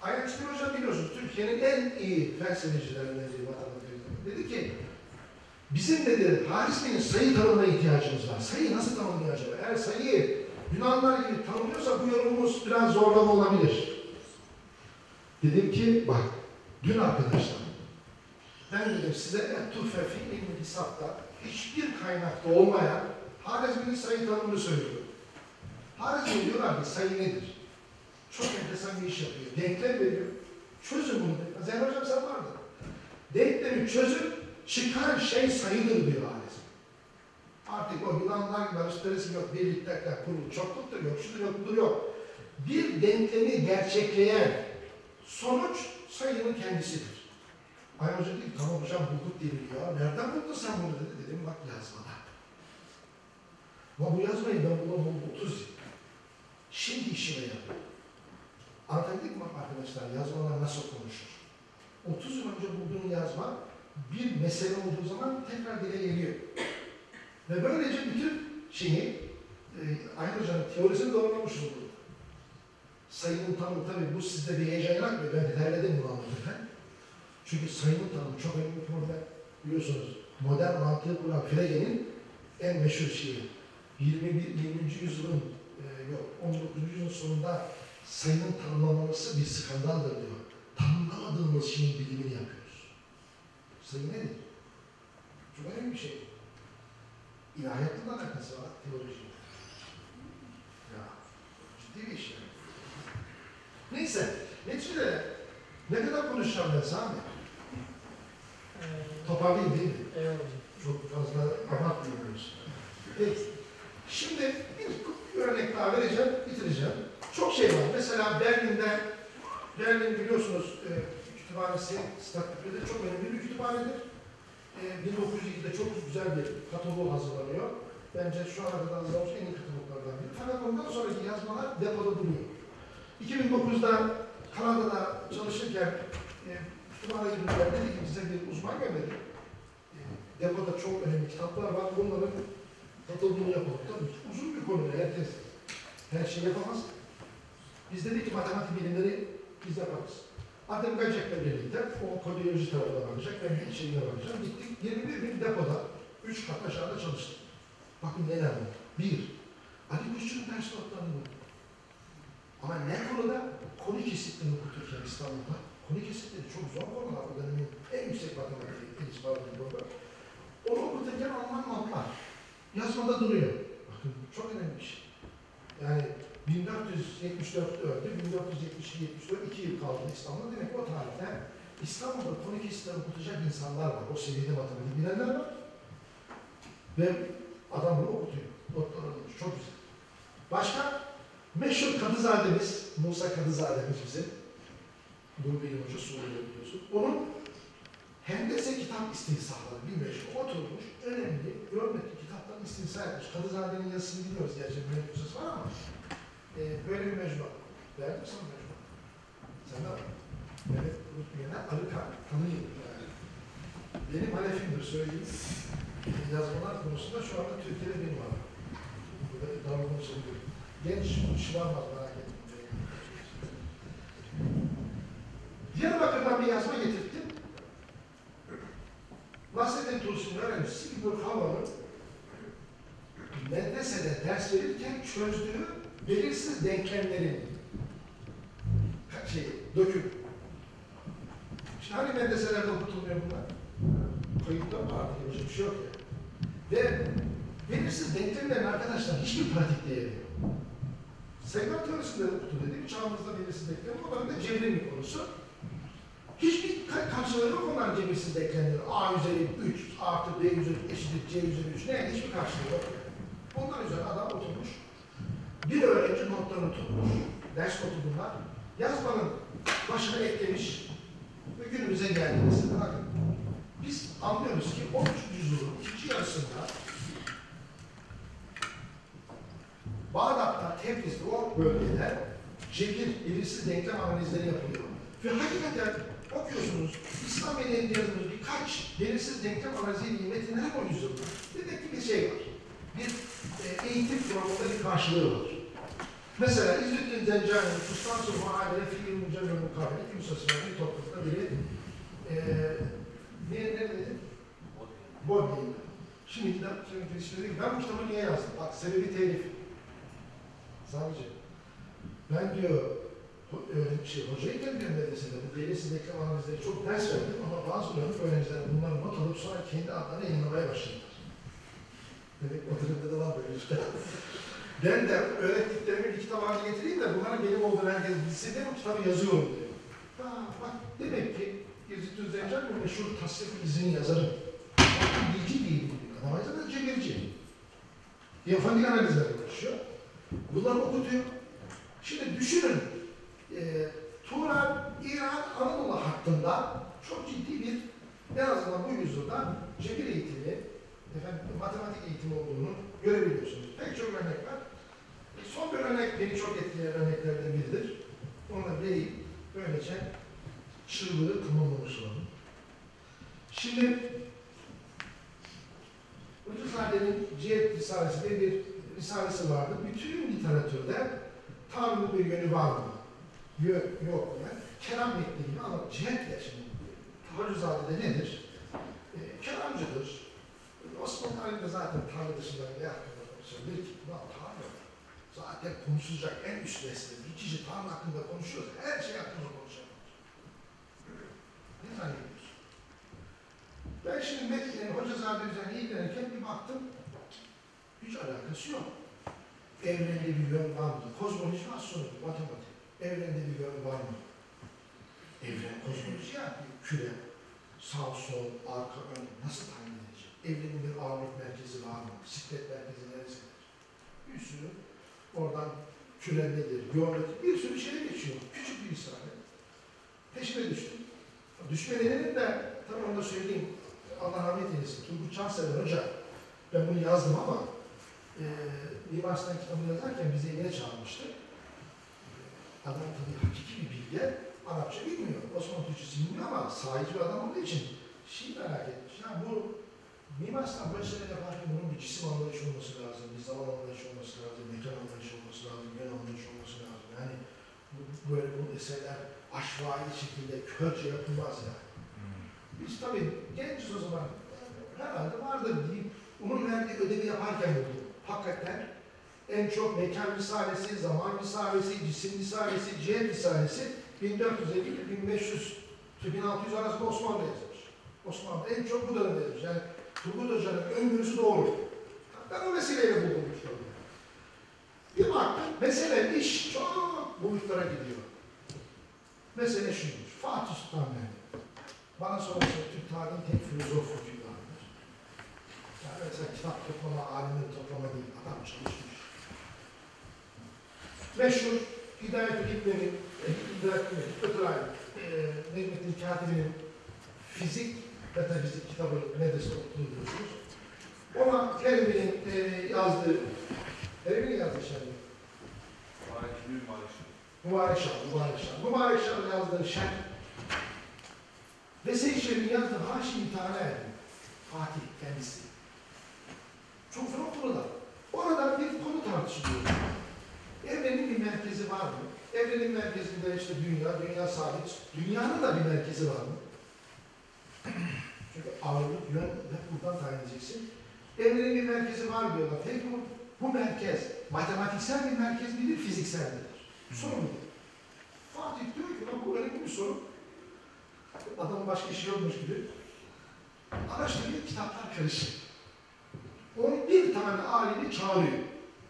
Ayakçı Hocam biliyorsunuz Türkiye'nin en iyi felsefecilerinden biri matematikçiler. Dedi ki bizim dedi Haris Bey'in sayı tanımına ihtiyacımız var. Sayıyı nasıl tanımlıyor acaba? Eğer sayıyı Yunanlar gibi tanımlıyorsa bu yorumumuz biraz zorlama olabilir. Dedim ki bak dün arkadaşlar ben dedim size Ettufe fi ilmi hesapta hiçbir kaynakta olmayan Harizmi'nin sayı tanımını söylüyorum. Harizmi diyorlar ki sayı nedir? Çok enteresan bir iş yapıyor. Denklem veriyor. Çözün bunu. Zeynep Hocam sen vardın. Denklemi çözüp çıkan şey sayıdır diyor Harizmi. Artık o Yunanlar gibi Aristoteles'in yok, birliktekler, kurulu, çokluktur yok, şudur yok, budur yok. bir denklemi gerçekleyen sonuç sayının kendisidir. Ay hoca dedi ki, tamam hocam bulduk dedi ya. Nereden buldun sen bunu dedi. Dedim bak yazmada. Ama bu yazmayı ben bulamam 30 yıl. Şimdi işime yarıyor. Anlatabildik mi arkadaşlar yazmalar nasıl konuşur? 30 yıl önce bulduğun yazma bir mesele olduğu zaman tekrar dile geliyor. Ve böylece bütün şeyi e, Aynı Hoca'nın teorisini doğrulamış oldu. Sayının tanımı tabii bu sizde bir heyecan yaratmıyor. Ben detayladım bunu anlatırken. Çünkü sayının tanımı çok önemli bir problem. Biliyorsunuz modern mantığı kuran Frege'nin en meşhur şeyi. 21. 20. yüzyılın e, yok 19. yüzyılın sonunda sayının tanımlanması bir skandaldır diyor. Tanımlamadığımız şeyin bilimini yapıyoruz. Sayı nedir? Çok önemli bir şey. İlahiyatla da alakası var, teoloji. Ya, ciddi bir iş yani. Neyse, neticede ne kadar konuşacağım ben Sami? Ee, Toparlayayım değil mi? hocam. Çok fazla abartmıyoruz. Peki. Şimdi bir örnek daha vereceğim, bitireceğim. Çok şey var. Mesela Berlin'de, Berlin biliyorsunuz e, kütüphanesi, Stadtbüro'da çok önemli bir kütüphanedir. E, 1902'de çok güzel bir kataloğu hazırlanıyor. Bence şu ana kadar hazırlanmış en iyi kataloglardan biri. Fakat ondan sonraki yazmalar depoda duruyor. 2009'da Kanada'da çalışırken e, kütüphane müdürler dedi ki bize bir uzman gönderin. E, depoda çok önemli kitaplar var. Bunların kataloğunu yapalım. Tabii uzun bir konu. Herkes her şeyi yapamaz. Biz dedik ki matematik bilimleri biz yaparız. Adem Gacek'le birlikte o kodoloji tarafına bakacak, ben de içeriğine bakacağım. Gittik 21 gün depoda, 3 kat aşağıda çalıştık. Bakın neler var. Bir, Ali Kuşçu'nun ders notlarını buldum. Ama ne konuda? Konu kesitlerini okuturken İstanbul'da. Konu kesitleri çok zor konular. O dönemin en yüksek matematik, en isparlı program. Onu okuturken alınan notlar. Yazmada duruyor. Bakın çok önemli bir şey. Yani 1474 öldü, 1472-74 iki yıl kaldı İstanbul'da. Demek ki o tarihte İstanbul'da konu kesitleri okutacak insanlar var. O seviyede matematik bilenler var. Ve adam bunu okutuyor. Notlar alınmış. Çok güzel. Başka? Meşhur Kadızademiz, Musa Kadızademiz bizim. Bunu benim hoca Suriye'de biliyorsun. Onun Hendese kitap istihsahları bir meşhur oturmuş, önemli, görmekli kitaptan istihsah etmiş. Kadızade'nin yazısını biliyoruz gerçi mühendisimiz var ama e, böyle bir mecmu. Verdim sana mecmu. Sen de Mehmet Rutbiye'ne Arıkan tanıyın. Yani. Benim halefimdir söyleyeyim. Yazmalar konusunda şu anda Türkiye'de bir var. Burada iddialı söylüyorum. Genç şımarmaz merak etmeyin. Diyarbakır'dan bir yazma getirttim. Nasrettin Tulsi'nin öğrencisi İbnül Havan'ın medresede ders verirken çözdüğü belirsiz denklemlerin şey, döküm. Şimdi hani medreselerde okutulmuyor bunlar? Kayıtta mı artık bir şey yok ya. Ve belirsiz denklemlerin arkadaşlar hiçbir pratik değeri yok. Segment teorisinde okutu dedik, çağımızda belirsiz denklem, onların da cebrin konusu. Hiçbir ka- karşılığı yok onların cebirsiz denklemleri. A üzeri 3 artı B üzeri eşittir C üzeri 3. Ne? Hiçbir karşılığı yok. Bunlar üzerine adam oturmuş. Bir öğrenci notlarını tutmuş. Ders notu. Yazmanın başına eklemiş. Ve günümüze geldi mesela. Bakın. Biz anlıyoruz ki 13. yüzyılın ikinci yarısında Bağdat'ta, Tebriz'de o bölgede cebir, belirsiz denklem analizleri yapılıyor. Ve hakikaten okuyorsunuz, İslam medeniyeti yazılmış birkaç belirsiz denklem analiziyle metinler hep o yüzyılda. Demek ki bir şey var. Bir e, eğitim programında bir karşılığı var. Mesela İzzüddin Zencani'nin Kustansı Muhabire Fiil Mücemmel Mukabele Kimsası'nın bir toplulukta biri e, ne, ne dedi? Bodley'in. Şimdi gidip şimdi birisi dedi ben bu kitabı niye yazdım? Bak sebebi telif. Sadece. Ben diyor öyle şey hocayken diyor medresede bu belirsiz denklem analizleri çok ders verdim ama bazı öğrenci öğrenciler bunları not alıp sonra kendi adlarına yayınlamaya başladılar. Demek o dönemde de var böyle işte. Ben de öğrettiklerimi bir kitap haline getireyim de bunların benim olduğunu herkes bilsin diye bu kitabı yazıyorum diyor. Ha, bak demek ki İzzet Özdencan bu meşhur tasvip izini yazarım. Bakın bilgi değil bu. Adam aynı zamanda cebirci. Diyofanik analizlerle uğraşıyor. Bunları okutuyor. Şimdi düşünün, e, Turan, İran, Anadolu hattında çok ciddi bir, en azından bu yüzyılda cebir eğitimi, efendim, matematik eğitimi olduğunu görebiliyorsunuz. Pek çok örnek var. Son bir örnek, beni çok etkileyen örneklerden biridir. Onu da vereyim. Böylece çığlığı tamamlamış olalım. Şimdi Ucuzade'nin Cihet Risalesi diye bir risalesi vardı. Bütün literatürde Tanrı'nın bir yönü var mı? Yok, yok. Yani kelam metni ama cihetle şimdi. Ucuzade'de nedir? E, kelamcıdır. Osmanlı tarihinde zaten Tanrı dışında ne hakkında söylenir ki? Tanrı zaten konuşulacak en üst nesne. Kişi Tanrı hakkında konuşuyorsa her şey hakkında konuşamaz. Ne zannediyorsun? Ben şimdi Mekke'nin Hoca üzerine ilgilenirken bir baktım, hiç alakası yok. Evrende bir yön var mı? Kozmoloji astronomi, matematik. Evrende bir yön var mı? Evren kozmoloji ya, küre, sağ, sol, arka, ön, nasıl tayin edecek? Evrenin bir ağırlık merkezi var mı? Siklet merkezi neresidir? Bir sürü oradan küre nedir, geometri, bir sürü şey geçiyor. Küçük bir risale. Peşine düştüm. Düşme nedenim de, tabii onu da söyleyeyim, Allah rahmet eylesin, Turgut Çansever Hoca, ben bunu yazdım ama e, Mimar Sinan kitabını yazarken bizi yine çağırmıştı. Adam tabii hakiki bir bilge, Arapça bilmiyor, Osmanlı Türkçesi bilmiyor ama sahici bir adam olduğu için şey merak etmiş. Yani bu Mimar Sinan şeyler yaparken bunun bir cisim anlayışı olması lazım, bir zaman anlayışı olması lazım, mekan anlayışı olması lazım, yön anlayışı olması lazım. Yani bu, böyle bu eserler aşvai şekilde körce yapılmaz yani. Biz tabii genciz o zaman. Herhalde vardır diyeyim. Onun verdiği ödevi yaparken buldum. Hakikaten en çok mekan risalesi, zaman risalesi, cisim risalesi, cihet risalesi 1450 ile 1500 1600 arasında Osmanlı yazmış. Osmanlı en çok bu dönemde yazmış. Yani Turgut Hoca'nın öngörüsü doğru. Ben o vesileyle buldum bu kitabı. Bir baktım, mesele iş çok boyutlara gidiyor. Mesele şuymuş, Fatih Sultan Mehmet. Bana sorarsa Türk tarihin tek filozof hükümdarıdır. Yani mesela kitap toplama, alimleri toplama değil, adam çalışmış. Meşhur Hidayet-ül İbni'nin, Hidayet-ül Ötüray, e, Necmettin Katibi'nin fizik, metafizik kitabı neredeyse okuduğunuz. Ona Kerem'in e, yazdığı, Kerem'in yazdığı şey. Marifli Marifli. Mübarek Şah, Mübarek Şah. Mübarek Şah'ın yazdığı şerh ve Seyşer'in yazdığı Haşim Teala edin. Fatih kendisi. Çok zor konuda. Orada bir konu tartışılıyor. Evrenin bir merkezi var mı? Evrenin merkezinde işte dünya, dünya sabit. Dünyanın da bir merkezi var mı? Çünkü ağırlık, yön hep buradan tayin edeceksin. Evrenin bir merkezi var diyorlar. Peki bu, bu merkez matematiksel bir merkez midir, fiziksel midir? Soru bu. Fatih diyor ki bu önemli bir soru. Adamın başka işi yokmuş gibi. Araştırıyor, kitaplar karışık. On bir tane alimi çağırıyor.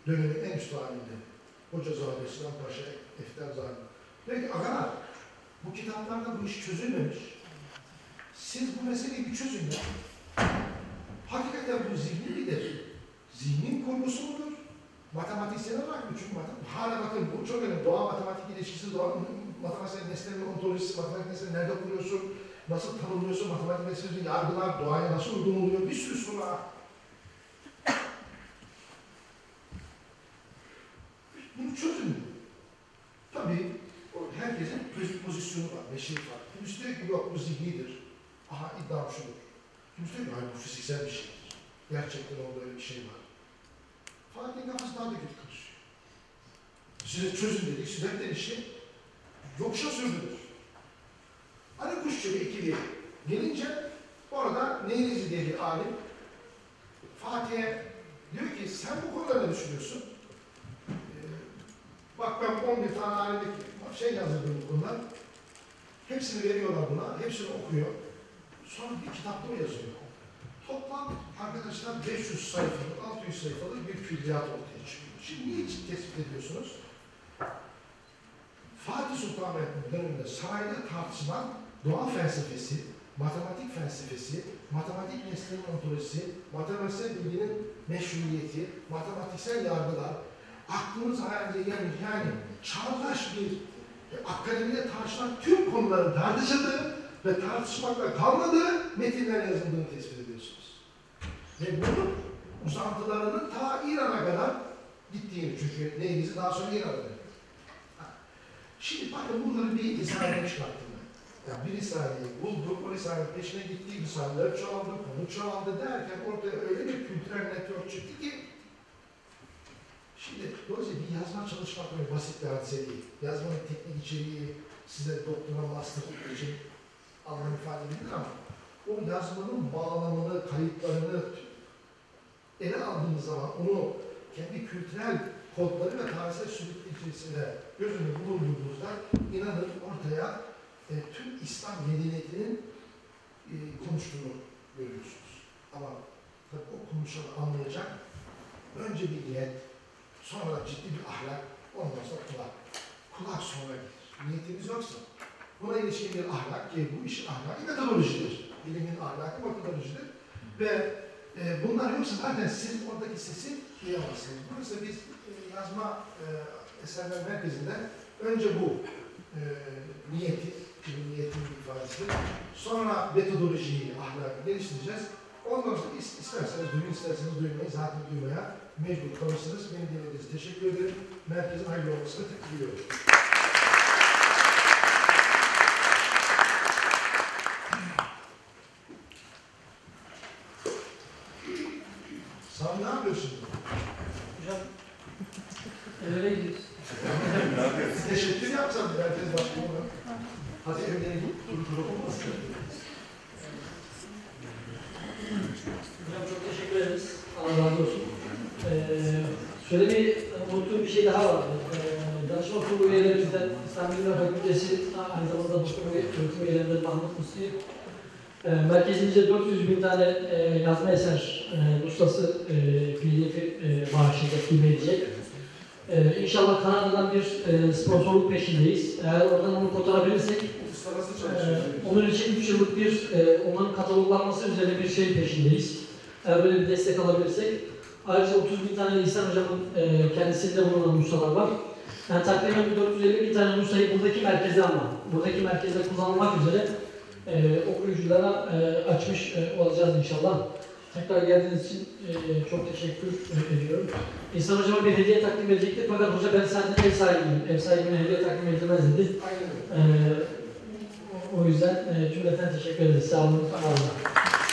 Dönemin en üst aliminde. Hoca Zahid, İslam Paşa, Efter Zahid. Diyor ki agalar, bu kitaplarda bu iş çözülmemiş. Siz bu meseleyi bir çözün ya. Hakikaten bu zihni midir? Zihnin kurgusu mudur? Matematiksel olarak mı? Çünkü matematik, hala bakın bu çok önemli. Doğa matematik ilişkisi, doğa matematiksel nesnenin ontolojisi, matematik nesneleri nerede kuruyorsun, nasıl tanımlıyorsun, matematik nesneleri yargılar, doğaya nasıl uygun oluyor, bir sürü soru var. Bunu çözün. Tabii herkesin poz- pozisyonu var, meşeği var. Ki yok bu zihnidir. Aha iddiam şudur. Kimisi diyor ki hayır bu fiziksel bir şeydir. Gerçekten orada öyle bir şey var. Fatih'in kafası daha da kötü karışıyor. Size çözün dedik, siz hep de işi yokuşa sürdünüz. Ali Kuşçu ve ikili gelince orada Neyrizi bir alim Fatih'e diyor ki sen bu konuda ne düşünüyorsun? Ee, bak ben 11 tane alimdeki şey yazdım bu konuda. Hepsini veriyorlar buna, hepsini okuyor. Sonra bir kitapta yazıyor. Toplam arkadaşlar 500 sayfalık, 600 sayfalık bir külliyat ortaya çıkıyor. Şimdi niye tespit ediyorsunuz? Fatih Sultan Mehmet döneminde sarayda tartışılan doğa felsefesi, matematik felsefesi, matematik nesnenin ontolojisi, matematiksel bilginin meşruiyeti, matematiksel yargılar, aklımız hayalinize gelmiş yani çağdaş bir akademide tartışılan tüm konuların tartışıldığı ve tartışmakla kalmadığı metinler yazıldığını tespit ediyorsunuz. Ve bunun uzantılarının ta İran'a kadar gittiğini çünkü neyinizi daha sonra İran'a dönüyor. Şimdi bakın bunları bir risale çıkarttım ben. Yani bir risaleyi bulduk, o risalenin peşine gittiği risaleler çoğaldı, konu çoğaldı derken ortaya öyle bir kültürel network çıktı ki Şimdi dolayısıyla bir yazma çalışmak böyle basit bir hadise değil. Yazmanın teknik içeriği size doktora, master için anlam ifade edilir ama o yazmanın bağlamını, kayıtlarını ele aldığınız zaman onu kendi kültürel kodları ve tarihsel sürükleyicisiyle göz önüne bulundurduğunuzda inanın ortaya e, tüm İslam medeniyetinin e, konuştuğunu görüyorsunuz. Ama tabii o konuşanı anlayacak önce bir niyet, sonra ciddi bir ahlak, ondan sonra kulak. Kulak sonra gelir. Niyetiniz yoksa buna ilişkin bir ahlak ki bu işin ahlaki metodolojidir. Bilimin ahlaki metodolojidir. Ve e, bunlar yoksa zaten siz oradaki sesi duyamazsınız. Burası biz e, yazma e, eserler merkezinde önce bu e, niyeti, kimin niyetin bir ifadesi, sonra metodolojiyi, ahlakı geliştireceğiz. Ondan sonra is- isterseniz duyun, isterseniz duymayın, zaten duymaya mecbur kalırsınız. Beni dinlediğiniz teşekkür ederim. Merkezin hayırlı olmasını diliyorum. Sami ne yapıyorsun? Hocam, eve gidiyoruz. Teşekkür yapsam merkez başkanı olarak. Hadi evlere git, kuru kuru olmasın. Hocam çok teşekkür ederiz. Allah razı olsun. Ee, şöyle bir unuttuğum bir şey daha var. Ee, Danışma Kurulu üyelerimizden İslam Bilimler Fakültesi aynı zamanda doktor ve öğretim üyelerinden Mahmut Musti e, merkezimize 400 bin tane e, yazma eser e, ustası e, PDF'i e, bağışlayacak, hibe edecek. E, inşallah Kanada'dan bir e, sponsorluk peşindeyiz. Eğer oradan onu kotarabilirsek çalışıyoruz. onun için 3 yıllık bir e, onların kataloglanması üzerine bir şey peşindeyiz. Eğer böyle bir destek alabilirsek. Ayrıca 30 bin tane İhsan Hocam'ın e, kendisinde bulunan Nusalar var. Yani takriben bir 450 bin tane Nusa'yı buradaki merkezde ama, buradaki merkezde kullanılmak üzere e, okuyuculara e, açmış e, olacağız inşallah. Tekrar geldiğiniz için e, çok teşekkür e, ediyorum. İhsan Hocam'a bir hediye takdim edecekti fakat hoca ben sadece ev sahibiyim, ev sahibine hediye takdim edilmez dedi. Aynen. Ee, o yüzden e, cümleten teşekkür ederiz. Sağ olun. Sağ olun.